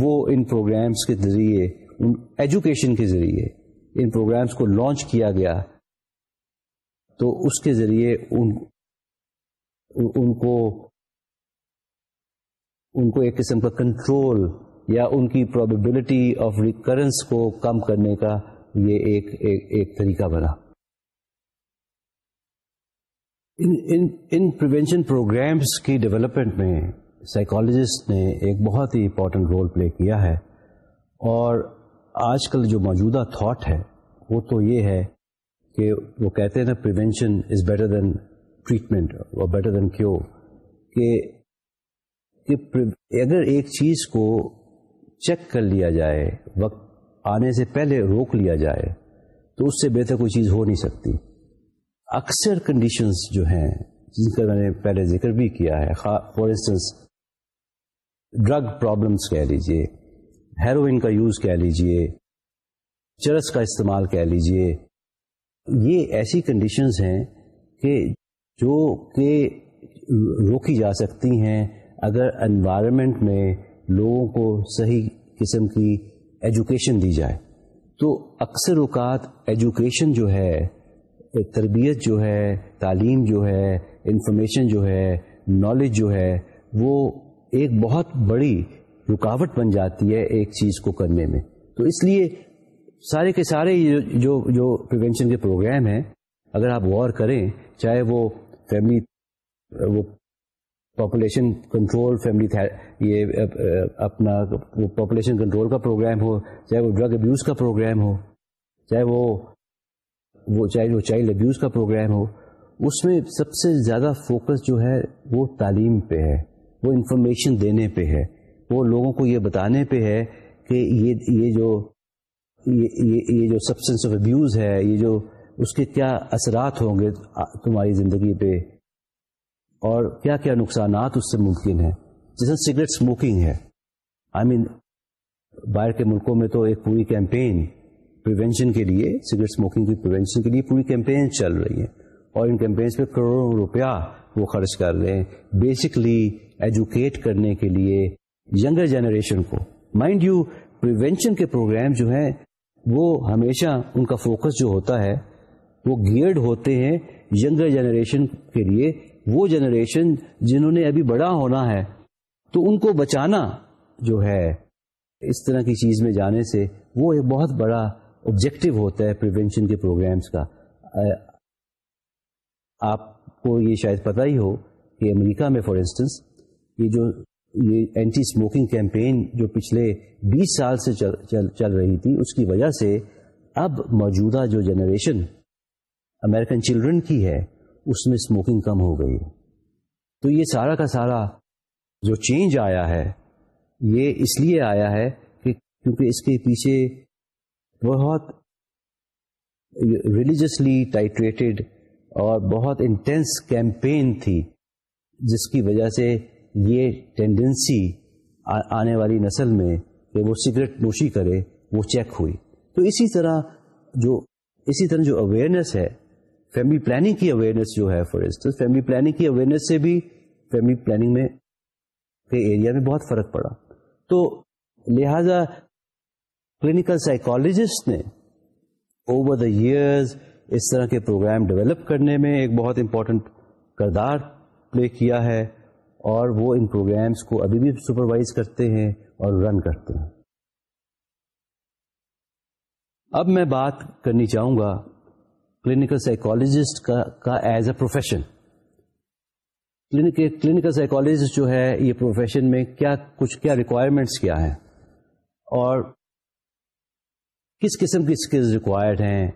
وہ ان پروگرامس کے ذریعے، ان ایجوکیشن کے ذریعے ان پروگرامس کو لانچ کیا گیا تو اس کے ذریعے ان ان کو ان کو ایک قسم کا کنٹرول یا ان کی پرابیبلٹی آف ریکرنس کو کم کرنے کا یہ ایک ایک, ایک طریقہ بنا۔ ان پریونشن پروگرامس کی ڈیولپمنٹ میں سائیکالوجسٹ نے ایک بہت ہی امپورٹنٹ رول پلے کیا ہے اور آج کل جو موجودہ تھاٹ ہے، وہ تو یہ ہے کہ وہ کہتے ہیں نا prevention is better than treatment اور بیٹر دین کیور کہ اگر ایک چیز کو چیک کر لیا جائے، وقت آنے سے پہلے روک لیا جائے، تو اس سے بہتر کوئی چیز ہو نہیں سکتی۔ اکثر کنڈیشنز جو ہیں، جن کا میں نے پہلے ذکر بھی کیا ہے فار انسٹنس ڈرگ پرابلمس کہہ لیجیے ہیروئن کا یوز کہہ لیجیے چرس کا استعمال کہہ لیجیے یہ ایسی کنڈیشنز ہیں کہ جو کہ روکی جا سکتی ہیں اگر انوائرمنٹ میں لوگوں کو صحیح قسم کی ایجوکیشن دی جائے۔ تو اکثر اوقات ایجوکیشن جو ہے، تربیت جو ہے، تعلیم جو ہے انفارمیشن جو ہے نالج جو ہے، وہ ایک بہت بڑی رکاوٹ بن جاتی ہے ایک چیز کو کرنے میں۔ تو اس لیے سارے کے سارے جو جو پریونشن کے پروگرام ہیں، اگر آپ غور کریں، چاہے وہ فیملی وہ پاپولیشن کنٹرول فیملی یہ، اپنا وہ پاپولیشن کنٹرول کا پروگرام ہو، چاہے وہ ڈرگ ابیوز کا پروگرام ہو، چاہے وہ وہ چاہے وہ چائلڈ ابیوز کا پروگرام ہو، اس میں سب سے زیادہ فوکس جو ہے وہ تعلیم پہ ہے، وہ انفارمیشن دینے پہ ہے۔ وہ لوگوں کو یہ بتانے پہ ہے کہ یہ یہ جو یہ جو سبسٹینس آف ابیوز ہے، یہ جو اس کے کیا اثرات ہوں گے تمہاری زندگی پہ؟ اور کیا کیا نقصانات اس سے ممکن ہیں؟ جیسے سگریٹ اسموکنگ ہے۔ آئی مین باہر کے ملکوں میں تو ایک پوری کیمپین پریونشن کے لیے سگریٹ اسموکنگ کی پریونشن کے لیے پوری کیمپین چل رہی ہے۔ اور ان کیمپینس پہ کروڑوں روپیہ وہ خرچ کر رہے ہیں۔ بیسکلی ایجوکیٹ کرنے کے لیے ینگر جنریشن کو. مائنڈ یو پریونشن کے پروگرام جو ہیں، وہ ہمیشہ ان کا فوکس جو ہوتا ہے، وہ گیئرڈ ہوتے ہیں ینگر جنریشن کے لیے. وہ جنریشن جنہوں نے ابھی بڑا ہونا ہے، تو ان کو بچانا جو ہے، اس طرح کی چیز میں جانے سے وہ ایک بہت بڑا آبجیکٹو ہوتا ہے پریونشن کے پروگرامس کا. آپ کو یہ شاید پتہ ہی ہو کہ امریکہ میں فار انسٹنس یہ جو یہ اینٹی اسموکنگ کیمپین جو پچھلے بیس سال سے چل چل چل رہی تھی، اس کی وجہ سے اب موجودہ جو جنریشن امریکن چلڈرن کی ہے، اس میں اسموکنگ کم ہو گئی۔ تو یہ سارا کا سارا جو چینج آیا ہے، یہ اس لیے آیا ہے کہ کیونکہ اس کے پیچھے بہت ریلیجسلی ٹائٹریٹڈ اور بہت انٹینس کیمپین تھی، جس کی وجہ سے یہ ٹینڈنسی آنے والی نسل میں کہ وہ سگریٹ نوشی کرے، وہ چیک ہوئی۔ تو اسی طرح جو، اسی طرح جو اویئرنیس ہے فیملی پلاننگ کی اویئرنیس جو ہے فار انسٹنس فیملی پلاننگ کی اویئرنیس سے بھی فیملی پلاننگ میں کے ایریا میں بہت فرق پڑا۔ تو لہذا کلینکل سائیکالوجسٹ نے اوور دا ایئرز اس طرح کے پروگرام ڈیولپ کرنے میں ایک بہت امپورٹنٹ کردار پلے کیا ہے۔ اور وہ ان پروگرامس کو ابھی بھی سپروائز کرتے ہیں اور رن کرتے ہیں۔ اب میں بات کرنی چاہوں گا کلینکل سائیکالوجسٹ کا as a profession clinical psychologist جو ہے یہ پروفیشن میں کیا، کچھ کیا ریکوائرمنٹس کیا ہیں اور کس قسم کی اسکلز ریکوائرڈ ہیں؟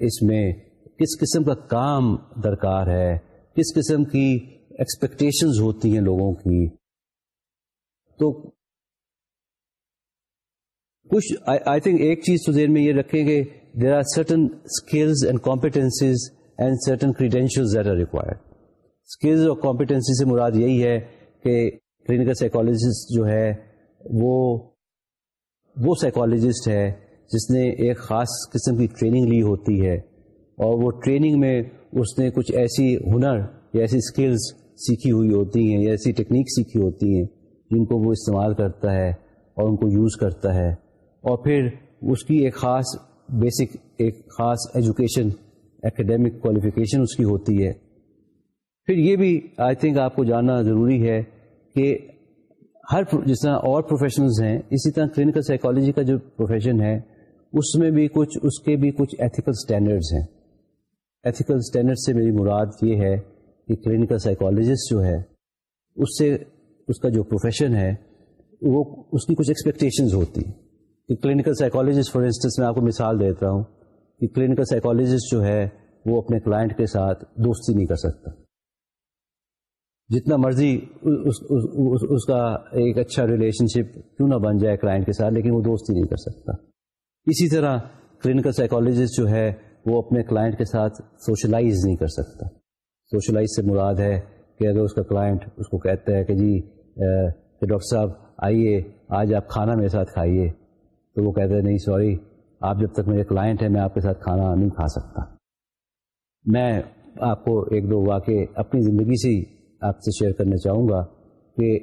اس میں کس قسم کا کام درکار ہے؟ کس قسم کی ایکسپیکٹیشنز ہوتی ہیں لوگوں کی۔ تو کچھ آئی تھنک ایک چیز تو دیر میں یہ رکھیں گے there are certain skills and competencies and certain credential that are required skills اور کمپیٹنسی سے مراد یہی ہے کہ کلینکل سائیکالوجسٹ جو ہے وہ وہ سائیکالوجسٹ ہے جس نے ایک خاص قسم کی ٹریننگ لی ہوتی ہے اور وہ ٹریننگ میں اس نے کچھ ایسی ہنر یا ایسی اسکلز سیکھی ہوئی ہوتی ہیں یا ایسی ٹیکنیک سیکھی ہوتی ہیں جن کو وہ استعمال کرتا ہے اور ان کو یوز کرتا ہے اور پھر اس کی ایک خاص بیسک ایک خاص ایجوکیشن اکیڈیمک کوالیفیکیشن اس کی ہوتی ہے۔ پھر یہ بھی آئی تھنک آپ کو جاننا ضروری ہے کہ ہر جس طرح اور پروفیشنلز ہیں، اسی طرح کلینکل سائیکالوجی کا جو پروفیشن ہے، اس میں بھی کچھ، اس کے بھی کچھ ایتھیکل اسٹینڈرڈس ہیں۔ ایتھیکل اسٹینڈرڈ سے میری مراد یہ ہے کہ کلینکل سائیکالوجسٹ جو ہے اس سے اس کا جو پروفیشن ہے وہ اس کی کچھ ایکسپیکٹیشنز ہوتی کہ کلینکل سائیکالوجسٹ فار انسٹنس میں آپ کو مثال دیتا ہوں کہ کلینکل سائیکالوجسٹ جو ہے وہ اپنے کلائنٹ کے ساتھ دوستی نہیں کر سکتا۔ جتنا مرضی اس, اس, اس, اس کا ایک اچھا ریلیشن شپ کیوں نہ بن جائے کلائنٹ کے ساتھ لیکن وہ دوستی نہیں کر سکتا۔ اسی طرح کلینکل سائیکالوجسٹ جو ہے وہ اپنے کلائنٹ کے ساتھ سوشلائز نہیں کر سکتا۔ سوشلائز سے مراد ہے کہ اگر اس کا کلائنٹ اس کو کہتا ہے کہ جی کہ ڈاکٹر صاحب، آئیے، آج آپ کھانا میرے ساتھ کھائیے، تو وہ کہتے ہیں نہیں، سوری، آپ جب تک میرے کلائنٹ ہیں، میں آپ کے ساتھ کھانا نہیں کھا سکتا۔ میں آپ کو ایک دو واقع اپنی زندگی سے ہی آپ سے شیئر کرنا چاہوں گا کہ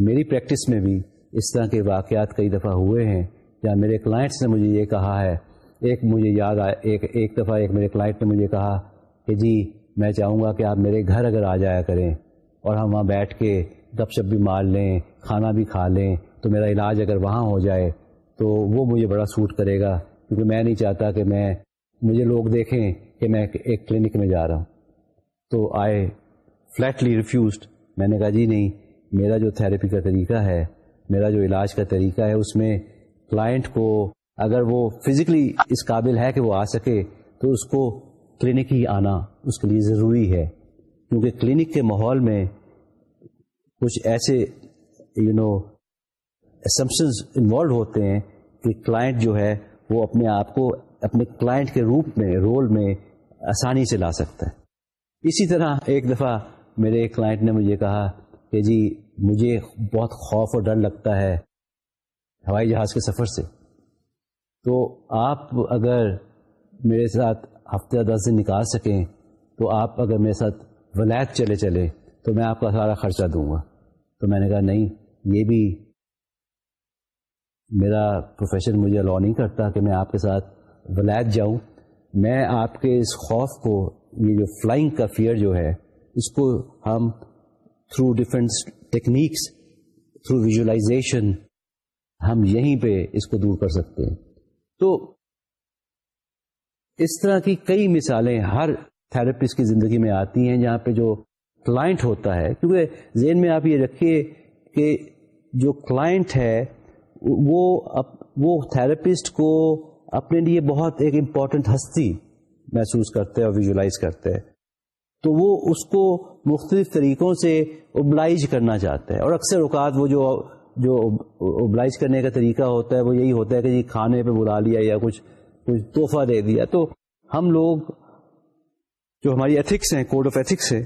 میری پریکٹس میں بھی اس طرح کے واقعات کئی دفعہ ہوئے ہیں۔ یا میرے کلائنٹس نے مجھے یہ کہا ہے، ایک مجھے یاد آیا ایک ایک دفعہ ایک میرے کلائنٹ نے مجھے کہا کہ جی میں چاہوں گا کہ آپ میرے گھر اگر آ جایا کریں اور ہم وہاں بیٹھ کے گپ شپ بھی مار لیں، کھانا بھی کھا لیں، تو میرا علاج اگر وہاں ہو جائے تو وہ مجھے بڑا سوٹ کرے گا، کیونکہ میں نہیں چاہتا کہ میں، مجھے لوگ دیکھیں کہ میں ایک کلینک میں جا رہا ہوں۔ تو آئے فلیٹلی ریفیوزڈ میں نے کہا جی نہیں، میرا جو تھراپی کا طریقہ ہے، میرا جو علاج کا طریقہ ہے، اس میں کلائنٹ کو اگر وہ فزیکلی اس قابل ہے کہ وہ آ سکے، تو اس کو کلینک ہی آنا اس کے لیے ضروری ہے، کیونکہ کلینک کے ماحول میں کچھ ایسے یو نو اسمپشنز انوالو ہوتے ہیں کہ کلائنٹ جو ہے وہ اپنے آپ کو اپنے کلائنٹ کے روپ میں رول میں آسانی سے لا سکتا ہے۔ اسی طرح ایک دفعہ میرے ایک کلائنٹ نے مجھے کہا کہ جی مجھے بہت خوف اور ڈر لگتا ہے ہوائی جہاز کے سفر سے۔ تو آپ اگر میرے ساتھ ہفتے دس دن نکال سکیں، تو آپ اگر میرے ساتھ ولایت چلے چلے، تو میں آپ کا سارا خرچہ دوں گا۔ تو میں نے کہا، نہیں، یہ بھی میرا پروفیشن مجھے الاؤ نہیں کرتا کہ میں آپ کے ساتھ ولایت جاؤں۔ میں آپ کے اس خوف کو، یہ جو فلائنگ کا فیئر جو ہے، اس کو ہم through different techniques through visualization ہم یہیں پہ اس کو دور کر سکتے ہیں۔ تو اس طرح کی کئی مثالیں ہر تھراپسٹ کی زندگی میں آتی ہیں جہاں پہ جو کلائنٹ ہوتا ہے، کیونکہ ذہن میں آپ یہ رکھیے کہ جو کلائنٹ ہے، وہ وہ تھراپسٹ کو اپنے لیے بہت ایک امپورٹنٹ ہستی محسوس کرتے ہیں اور ویژلائز کرتے ہیں۔ تو وہ اس کو مختلف طریقوں سے اوبلائز کرنا چاہتا ہے۔ اور اکثر اوقات وہ جو جو اوبلائز کرنے کا طریقہ ہوتا ہے، وہ یہی ہوتا ہے کہ جی کھانے پہ بلا لیا یا کچھ کچھ تحفہ دے دیا۔ تو ہم لوگ جو ہماری ایتھکس ہیں کوڈ آف ایتھکس ہے،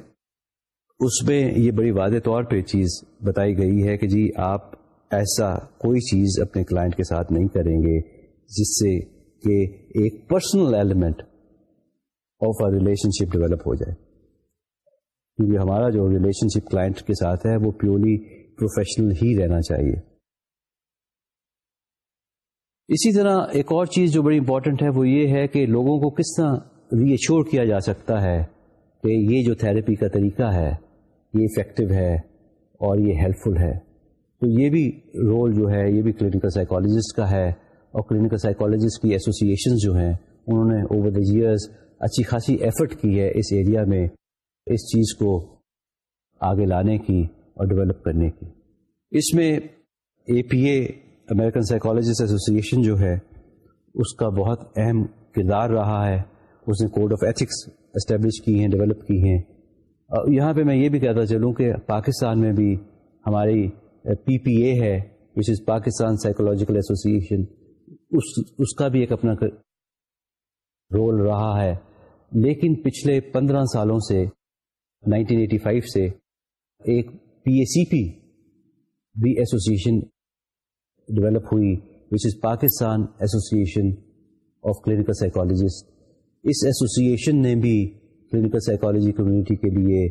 اس میں یہ بڑی واضح طور پہ چیز بتائی گئی ہے کہ جی آپ ایسا کوئی چیز اپنے کلائنٹ کے ساتھ نہیں کریں گے، جس سے کہ ایک personal element of a relationship develop ہو جائے۔ کیونکہ ہمارا جو ریلیشن شپ کلائنٹ کے ساتھ ہے، وہ پیورلی پروفیشنل ہی رہنا چاہیے۔ اسی طرح ایک اور چیز جو بڑی امپورٹنٹ ہے وہ یہ ہے کہ لوگوں کو کس طرح ری ایچور کیا جا سکتا ہے کہ یہ جو تھراپی کا طریقہ ہے، یہ افیکٹو ہے اور یہ ہیلپ فل ہے۔ تو یہ بھی رول جو ہے، یہ بھی کلینکل سائیکالوجسٹ کا ہے اور کلینکل سائیکالوجسٹ کی ایسوسیشن جو ہیں، انہوں نے اوور دا ایئرس اچھی خاصی ایفرٹ کی ہے اس ایریا میں اس چیز کو آگے لانے کی اور ڈیولپ کرنے کی۔ اس میں A P A American psychologist association جو ہے، اس کا بہت اہم کردار رہا ہے۔ اس نے کوڈ آف ایتھکس اسٹیبلش کی ہیں ڈیولپ کی ہیں۔ اور یہاں پہ میں یہ بھی کہتا چلوں کہ پاکستان میں بھی ہماری پی پی اے ہے which is Pakistan psychological association اس کا بھی ایک اپنا رول رہا ہے۔ لیکن پچھلے پندرہ سالوں سے 1985 سے، ایک پی اے سی پی بھی ایسوسیشن ڈیولپ ہوئی which is Pakistan association of clinical psychologist us association نے بھی کلینکل سائیکالوجی کمیونٹی کے لیے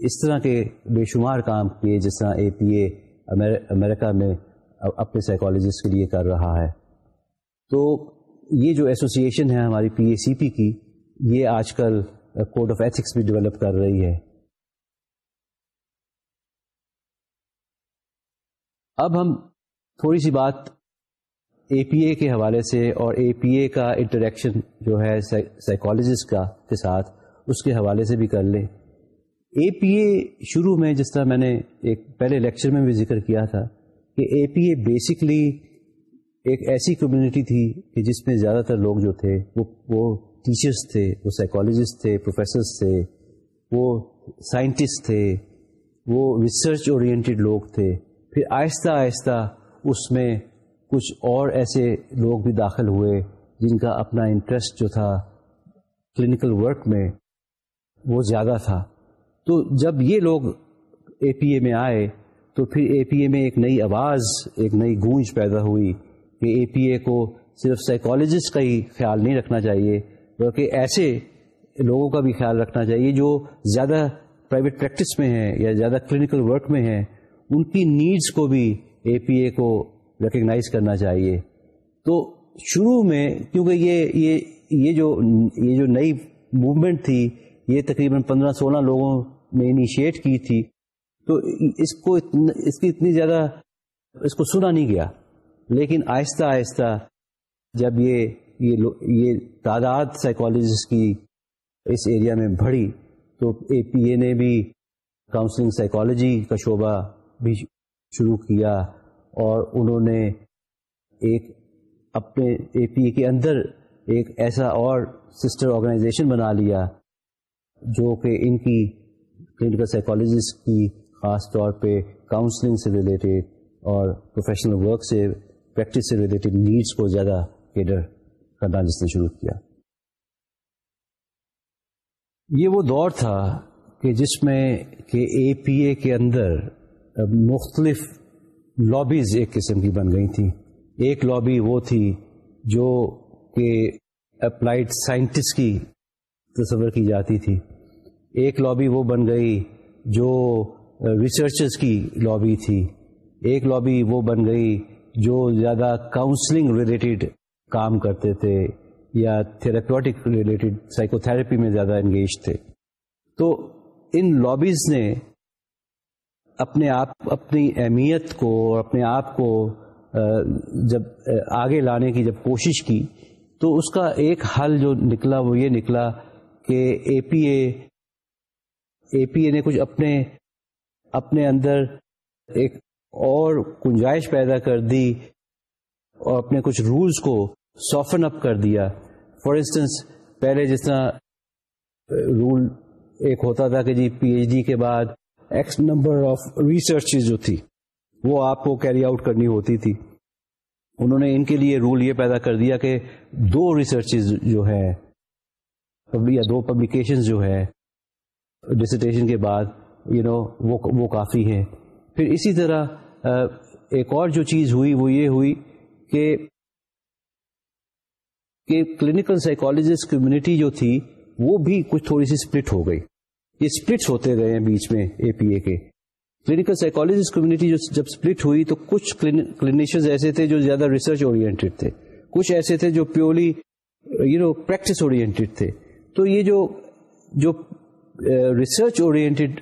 اس طرح کے بے شمار کام کیے جس طرح اے پی اے امریکہ میں اپنے سائیکالوجسٹ کے لیے کر رہا ہے تو یہ جو ایسوسیشن ہے ہماری پی اے سی پی کی یہ آج کل کوڈ آف ایتھکس بھی ڈیولپ کر رہی ہے اب ہم تھوڑی سی بات اے پی اے کے حوالے سے اور اے پی اے کا انٹریکشن جو ہے سائیکالوجسٹ کا کے ساتھ اس کے حوالے سے بھی کر لیں۔ اے پی اے شروع میں جس طرح میں نے ایک پہلے لیکچر میں بھی ذکر کیا تھا کہ اے پی اے بیسکلی ایک ایسی کمیونٹی تھی کہ جس میں زیادہ تر لوگ جو تھے وہ وہ ٹیچرس تھے، وہ سائیکالوجسٹ تھے پروفیسرس تھے، وہ سائنٹسٹ تھے، وہ ریسرچ اورینٹیڈ لوگ تھے۔ پھر آہستہ آہستہ اس میں کچھ اور ایسے لوگ بھی داخل ہوئے جن کا اپنا انٹرسٹ جو تھا کلینکل ورک میں وہ زیادہ تھا۔ تو جب یہ لوگ اے پی اے میں آئے تو پھر اے پی اے میں ایک نئی آواز، ایک نئی گونج پیدا ہوئی کہ اے پی اے کو صرف سائیکالوجسٹ کا ہی خیال نہیں رکھنا چاہیے، بلکہ ایسے لوگوں کا بھی خیال رکھنا چاہیے جو زیادہ پرائیویٹ پریکٹس میں ہیں یا زیادہ کلینکل ورک میں ہیں۔ ان کی نیڈس کو بھی اے پی اے کو ریکگنائز کرنا چاہیے۔ تو شروع میں کیونکہ یہ یہ یہ جو یہ جو نئی موومنٹ تھی، یہ تقریباً پندرہ سولہ لوگوں نے انیشیٹ کی تھی، تو اس کو اس کی اتنی زیادہ اس کو سنا نہیں گیا۔ لیکن آہستہ آہستہ جب یہ یہ یہ تعداد سائیکالوجسٹ کی اس ایریا میں بڑھی، تو اے پی اے نے بھی کاؤنسلنگ سائیکالوجی کا شعبہ بھی شروع کیا اور انہوں نے ایک اپنے اے پی اے کے اندر ایک ایسا اور سسٹر آرگنائزیشن بنا لیا جو کہ ان کی کلینکل سائیکالوجسٹ کی خاص طور پہ کاؤنسلنگ سے ریلیٹڈ اور پروفیشنل ورک سے پریکٹس سے ریلیٹڈ نیڈس کو زیادہ کیڈر کرنا جس نے شروع کیا۔ یہ وہ دور تھا کہ جس میں کہ اے پی اے کے اندر مختلف لابیز ایک قسم کی بن گئی تھیں۔ ایک لابی وہ تھی جو کہ اپلائیڈ سائنٹسٹ کی تصور کی جاتی تھی۔ ایک لابی وہ بن گئی جو ریسرچرز کی لابی تھی۔ ایک لابی وہ بن گئی جو زیادہ کاؤنسلنگ ریلیٹڈ کام کرتے تھے یا تھراپیوٹک ریلیٹڈ سائیکو تھراپی میں زیادہ انگیج تھے۔ تو ان لابیز نے اپنے آپ، اپنی اہمیت کو اور اپنے آپ کو جب آگے لانے کی جب کوشش کی، تو اس کا ایک حل جو نکلا وہ یہ نکلا کہ اے پی اے اے پی اے نے کچھ اپنے اپنے اندر ایک اور گنجائش پیدا کر دی اور اپنے کچھ رولز کو سافن اپ کر دیا۔ فار انسٹنس پہلے جس طرح رول ایک ہوتا تھا کہ جی پی ایچ ڈی کے بعد ایکس نمبر آف ریسرچ جو تھی، وہ آپ کو کیری آؤٹ کرنی ہوتی تھی. انہوں نے ان کے لیے رول یہ پیدا کر دیا کہ دو ریسرچ جو ہے یا دو پبلیکیشن جو ہے ڈسٹیشن کے بعد یو نو وہ کافی ہے پھر اسی طرح ایک اور جو چیز ہوئی، وہ یہ ہوئی کہ کہ کلینکل سائیکالوجسٹ کمیونٹی جو تھی، وہ بھی کچھ تھوڑی سی اسپلٹ ہو گئی. یہ اسپلٹس ہوتے گئے ہیں بیچ میں اے پی اے کے۔ کلینکل سائیکالوجسٹ کمیونٹی جو جب اسپلٹ ہوئی تو کچھ کلینیشین ایسے تھے جو زیادہ ریسرچ اورینٹیڈ تھے۔ کچھ ایسے تھے جو purely you know practice oriented تھے۔ تو یہ جو جو ریسرچ اورینٹیڈ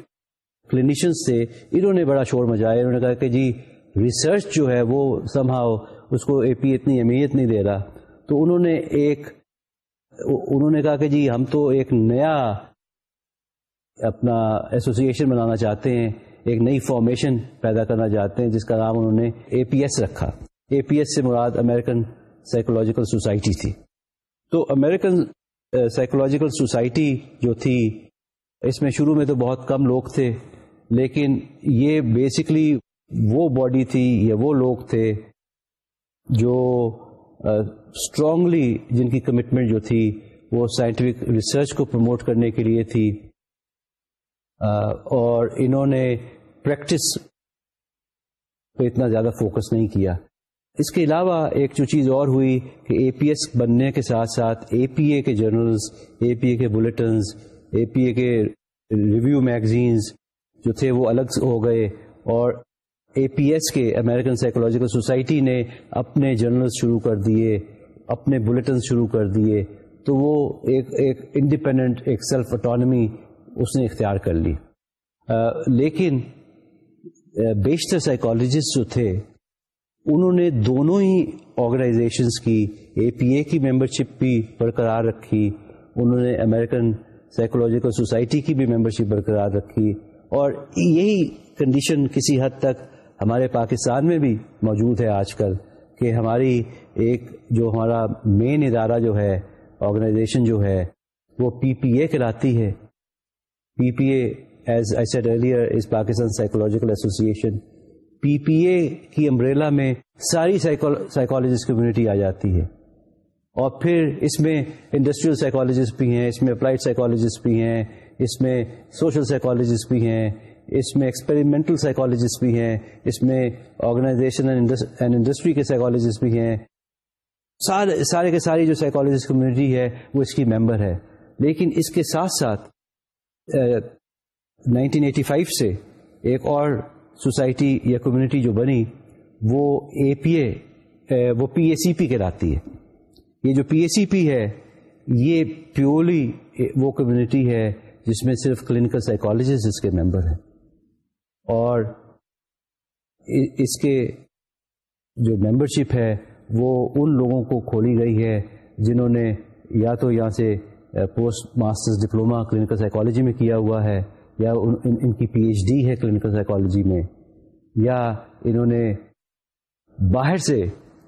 کلینیشینس تھے، انہوں نے بڑا شور مچایا۔ انہوں نے کہا کہ جی ریسرچ جو ہے وہ سمہاؤ اس کو اے پی اتنی اہمیت نہیں دے رہا۔ تو انہوں نے ایک، انہوں نے کہا کہ جی ہم تو ایک نیا اپنا ایسوسیشن بنانا چاہتے ہیں، ایک نئی فارمیشن پیدا کرنا چاہتے ہیں، جس کا نام انہوں نے اے پی ایس رکھا۔ اے پی ایس سے مراد امیرکن سائیکولوجیکل سوسائٹی تھی۔ تو امیرکن سائیکولوجیکل سوسائٹی جو تھی، اس میں شروع میں تو بہت کم لوگ تھے، لیکن یہ بیسکلی وہ باڈی تھی یا وہ لوگ تھے جو uh, اسٹرانگلی جن کی کمٹمنٹ جو تھی، وہ سائنٹیفک ریسرچ کو پروموٹ کرنے کے لیے تھی۔ اور انہوں نے پریکٹس پہ اتنا زیادہ فوکس نہیں کیا۔ اس کے علاوہ ایک جو چیز اور ہوئی کہ اے پی ایس بننے کے ساتھ ساتھ اے پی اے کے جرنلز، اے پی اے کے بلٹنز اے پی اے کے ریویو میگزینز جو تھے وہ الگ ہو گئے۔ اور اے پی ایس کے امیرکن سائیکولوجیکل سوسائٹی نے اپنے جرنلز شروع کر دیے، اپنے بلٹنز شروع کر دیے۔ تو وہ ایک ایک انڈیپینڈنٹ ایک سیلف اٹانمی اس نے اختیار کر لی۔ لیکن بیشتر سائیکالوجسٹ جو تھے، انہوں نے دونوں ہی آرگنائزیشنس کی اے پی اے کی ممبرشپ بھی برقرار رکھی، انہوں نے امیرکن سائیکولوجیکل سوسائٹی کی بھی ممبرشپ برقرار رکھی، اور یہی کنڈیشن کسی حد تک ہمارے پاکستان میں بھی موجود ہے آج کل، کہ ہماری ایک جو ہمارا مین ادارہ جو ہے آرگنائزیشن جو ہے، وہ پی پی اے کہلاتی ہے۔ P P A as I said earlier is Pakistan psychological association P P A کی امبریلا میں ساری سائیکولوجسٹ کمیونٹی آ جاتی ہے اور پھر اس میں انڈسٹریل سائیکولوجسٹ بھی ہیں اس میں اپلائڈ سائیکولوجسٹ بھی ہیں اس میں سوشل سائیکولوجسٹ بھی ہیں اس میں ایکسپیریمنٹل سائیکولوجسٹ بھی ہیں اس میں آرگنائزیشن اینڈ انڈسٹری کے سائیکولوجسٹ بھی ہیں سارے سارے کے ساری جو سائیکولوجسٹ کمیونٹی ہے وہ اس کی ممبر ہے لیکن اس کے ساتھ ساتھ 1985 سے ایک اور سوسائٹی یا کمیونٹی جو بنی، وہ اے پی اے، وہ پی اے سی پی کہلاتی ہے۔ یہ جو پی اے سی پی ہے، یہ پیورلی وہ کمیونٹی ہے جس میں صرف کلینکل سائیکالوجسٹ اس کے ممبر ہیں۔ اور اس کے جو ممبرشپ ہے، وہ ان لوگوں کو کھولی گئی ہے جنہوں نے یا تو یہاں سے post masters diploma clinical psychology میں کیا ہوا ہے، یا ان ان کی پی ایچ ڈی ہے کلینکل سائیکالوجی میں، یا انہوں نے باہر سے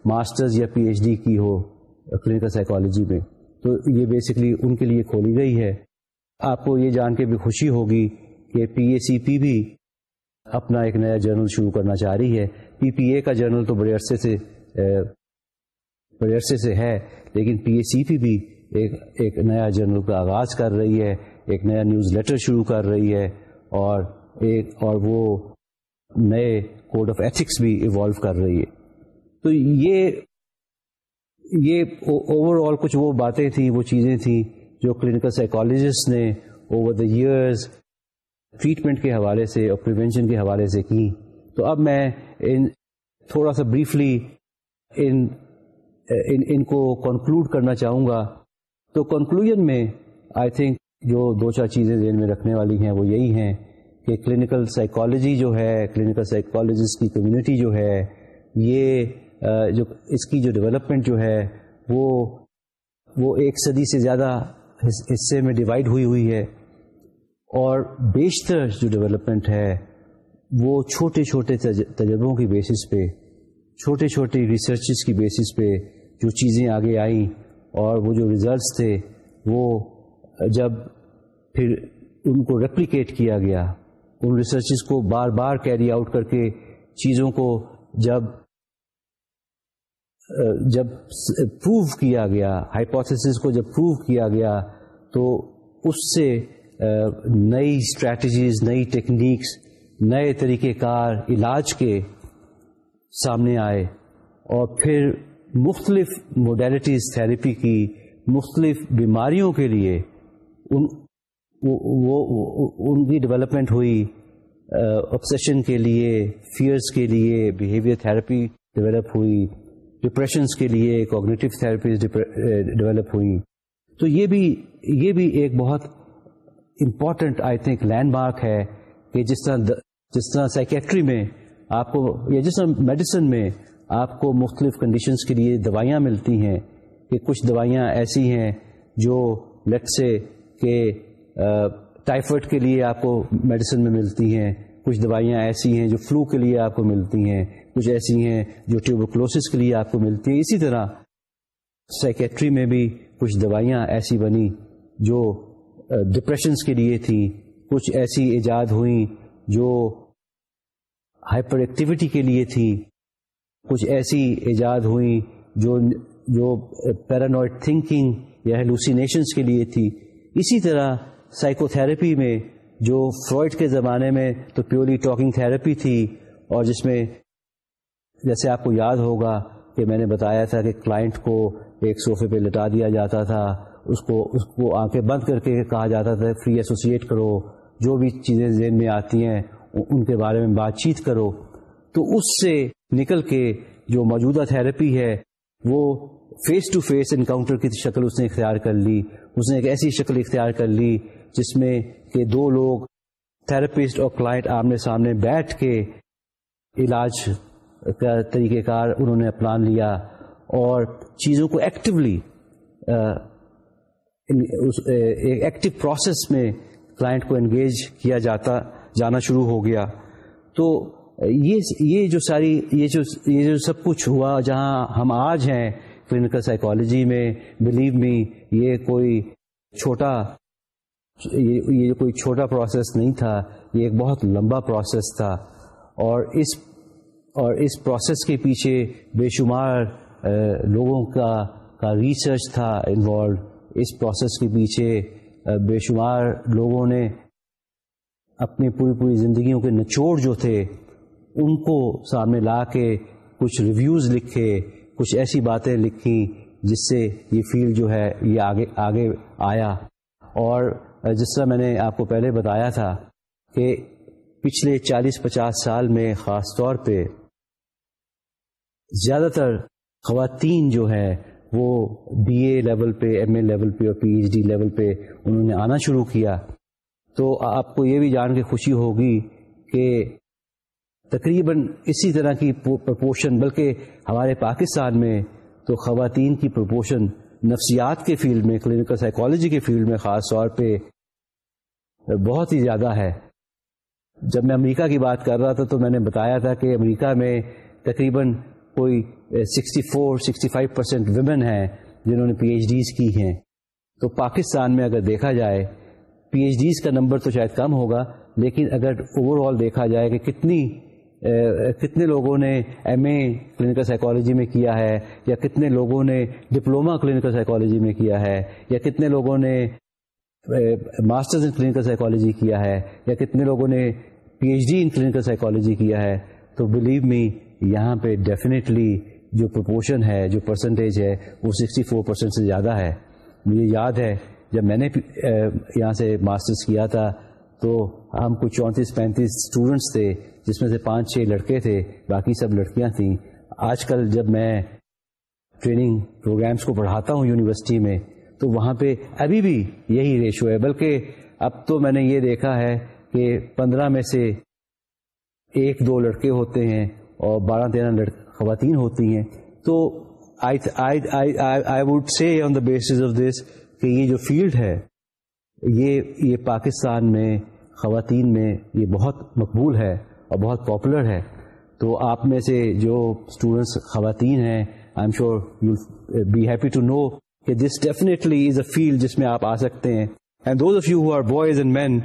ماسٹرز یا پی ایچ ڈی کی ہو کلینکل سائیکالوجی میں۔ تو یہ بیسکلی ان کے لیے کھولی گئی ہے۔ آپ کو یہ جان کے بھی خوشی ہوگی کہ پی اے سی پی بھی اپنا ایک نیا جرنل شروع کرنا چاہ رہی ہے۔ پی پی اے کا جرنل تو بڑے عرصے سے بڑے عرصے سے ہے، لیکن پی اے سی پی بھی ایک ایک نیا جرنل کا آغاز کر رہی ہے ایک نیا نیوز لیٹر شروع کر رہی ہے اور ایک اور وہ نئے کوڈ آف ایتھکس بھی ایوالو کر رہی ہے۔ تو یہ یہ اوور آل کچھ وہ باتیں تھیں وہ چیزیں تھیں جو کلینکل سائیکالوجسٹ نے اوور دا ایئرز ٹریٹمنٹ کے حوالے سے اور پریونشن کے حوالے سے کی۔ تو اب میں ان تھوڑا سا بریفلی ان ان, ان کو کنکلوڈ کرنا چاہوں گا۔ تو کنکلوژ میں آئی تھنک جو دو چار چیزیں ذہن میں رکھنے والی ہیں وہ یہی ہیں کہ کلینکل سائیکالوجی جو ہے کلینکل سائیکالوجسٹ کی کمیونٹی جو ہے، یہ جو اس کی جو ڈیولپمنٹ جو ہے، وہ وہ ایک صدی سے زیادہ حصے میں ڈیوائڈ ہوئی ہوئی ہے۔ اور بیشتر جو ڈیولپمنٹ ہے، وہ چھوٹے چھوٹے تجربوں کی بیسس پہ، چھوٹے چھوٹے ریسرچز کی بیسس پہ جو چیزیں آگے آئیں۔ اور وہ جو ریزلٹس تھے، وہ جب پھر ان کو ریپلیکیٹ کیا گیا، ان ریسرچز کو بار بار کیری آؤٹ کر کے چیزوں کو جب جب پروو کیا گیا ہائپوتھس کو جب پروو کیا گیا، تو اس سے نئی اسٹریٹجیز نئی ٹیکنیکس نئے طریقہ کار، علاج کے سامنے آئے اور پھر مختلف موڈیلٹیز تھراپی کی مختلف بیماریوں کے لیے ان وہ ان کی ڈیولپمنٹ ہوئی آپسیشن کے لیے فیئرس کے لیے بیہیویئر تھراپی ڈیولپ ہوئی ڈپریشنس کے لیے کوگنیٹو تھراپیز ڈیولپ ہوئی۔ تو یہ بھی یہ بھی ایک بہت important I think landmark ہے کہ جس طرح جس طرح سائکیٹری میں آپ کو یا جس طرح میڈیسن میں آپ کو مختلف کنڈیشنز کے لیے دوائیاں ملتی ہیں کہ کچھ دوائیاں ایسی ہیں جو لیٹ سے کہ ٹائیفائڈ کے لیے آپ کو میڈیسن میں ملتی ہیں، کچھ دوائیاں ایسی ہیں جو فلو کے لیے آپ کو ملتی ہیں، کچھ ایسی ہیں جو ٹیوبوکلوسس کے لیے آپ کو ملتی ہیں، اسی طرح سائکیٹری میں بھی کچھ دوائیاں ایسی بنی جو ڈپریشنس کے لیے تھیں، کچھ ایسی ایجاد ہوئیں جو ہائپر ایکٹیویٹی کے لیے تھی کچھ ایسی ایجاد ہوئیں جو جو پیرانوائڈ تھنکنگ یا ہیلوسینیشنس کے لیے تھی۔ اسی طرح سائیکو تھراپی میں جو فرائڈ کے زمانے میں تو پیورلی ٹاکنگ تھراپی تھی اور جس میں جیسے آپ کو یاد ہوگا کہ میں نے بتایا تھا کہ کلائنٹ کو ایک صوفے پہ لٹا دیا جاتا تھا، اس کو اس کو آنکھیں بند کر کے کہا جاتا تھا فری ایسوسیٹ کرو، جو بھی چیزیں ذہن میں آتی ہیں، ان کے بارے میں بات چیت کرو تو اس سے نکل کے جو موجودہ تھراپی ہے، وہ فیس ٹو فیس انکاؤنٹر کی شکل اس نے اختیار کر لی۔ اس نے ایک ایسی شکل اختیار کر لی جس میں کہ دو لوگ تھراپسٹ اور کلائنٹ آمنے سامنے بیٹھ کے علاج کا طریقہ کار انہوں نے اپنان لیا اور چیزوں کو ایکٹیولی ایکٹیو پروسیس میں کلائنٹ کو انگیج کیا جاتا، جانا شروع ہو گیا۔ تو یہ یہ جو ساری، یہ جو یہ جو سب کچھ ہوا جہاں ہم آج ہیں کلینکل سائیکالوجی میں بلیو می یہ کوئی چھوٹا، یہ کوئی چھوٹا پروسیس نہیں تھا، یہ ایک بہت لمبا پروسیس تھا اور اس اور اس پروسیس کے پیچھے بے شمار لوگوں کا کا ریسرچ تھا انوالوڈ اس پروسیس کے پیچھے بے شمار لوگوں نے اپنی پوری پوری زندگیوں کے نچوڑ جو تھے ان کو سامنے لا کے کچھ ریویوز لکھے، کچھ ایسی باتیں لکھی جس سے یہ فیلڈ جو ہے، یہ آگے آگے آیا۔ اور جس طرح میں نے آپ کو پہلے بتایا تھا کہ پچھلے چالیس، پچاس سال میں خاص طور پہ زیادہ تر خواتین جو ہے وہ بی اے لیول پہ، ایم اے لیول پہ اور پی ایچ ڈی لیول پہ انہوں نے آنا شروع کیا۔ تو آپ کو یہ بھی جان کے خوشی ہوگی کہ تقریباً اسی طرح کی پرپورشن بلکہ ہمارے پاکستان میں تو خواتین کی پرپورشن نفسیات کے فیلڈ میں کلینکل سائیکالوجی کے فیلڈ میں خاص طور پہ بہت ہی زیادہ ہے۔ جب میں امریکہ کی بات کر رہا تھا تو میں نے بتایا تھا کہ امریکہ میں تقریباً کوئی sixty four sixty five percent women ہیں جنہوں نے پی ایچ ڈیز کی ہیں۔ تو پاکستان میں اگر دیکھا جائے پی ایچ ڈیز کا نمبر تو شاید کم ہوگا، لیکن اگر اوور آل دیکھا جائے کہ کتنی کتنے لوگوں نے ایم اے کلینکل سائیکالوجی میں کیا ہے؟ یا کتنے لوگوں نے ڈپلوما کلینکل سائیکالوجی میں کیا ہے؟ یا کتنے لوگوں نے ماسٹرز ان کلینکل سائیکالوجی کیا ہے؟ یا کتنے لوگوں نے P H D in clinical psychology کیا ہے؟ تو بلیو می یہاں پہ ڈیفینیٹلی جو پرپورشن ہے، جو پرسنٹیج ہے، وہ سکسٹی فور پرسینٹ سے زیادہ ہے۔ مجھے یاد ہے، جب میں نے یہاں سے ماسٹرس کیا تھا، تو ہم کچھ چونتیس پینتیس اسٹوڈنٹس تھے۔ جس میں سے پانچ چھ لڑکے تھے، باقی سب لڑکیاں تھیں۔ آج کل جب میں ٹریننگ پروگرامس کو پڑھاتا ہوں یونیورسٹی میں، تو وہاں پہ ابھی بھی یہی ریشو ہے۔ بلکہ اب تو میں نے یہ دیکھا ہے کہ پندرہ میں سے ایک دو لڑکے ہوتے ہیں اور بارہ تیرہ خواتین ہوتی ہیں۔ تو I would say on the bases of this کہ یہ جو فیلڈ ہے، یہ یہ پاکستان میں، خواتین میں یہ بہت مقبول ہے۔ اور بہت پاپولر ہے تو آپ میں سے جو اسٹوڈینٹس خواتین ہیں I'm sure you be happy to know کہ this definitely is a field جس میں آپ آ سکتے ہیں۔ And those of you are boys and men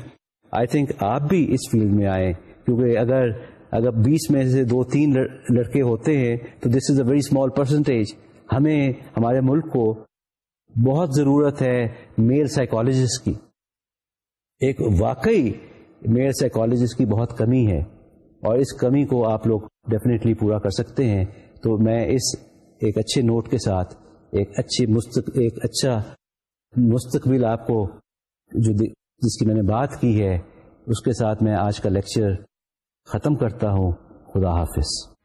I think آپ بھی اس فیلڈ میں آئے کیونکہ اگر اگر بیس میں سے دو تین لڑکے ہوتے ہیں، تو this is a very small percentage ہمیں، ہمارے ملک کو بہت ضرورت ہے میل سائیکالوجسٹ کی۔ ایک واقعی میل سائیکالوجسٹ کی بہت کمی ہے۔ اور اس کمی کو آپ لوگ ڈیفینیٹلی پورا کر سکتے ہیں، تو میں اس ایک اچھے نوٹ کے ساتھ، ایک اچھی مستق، ایک اچھا مستقبل آپ کو جو جس کی میں نے بات کی ہے، اس کے ساتھ میں آج کا لیکچر ختم کرتا ہوں۔ خدا حافظ۔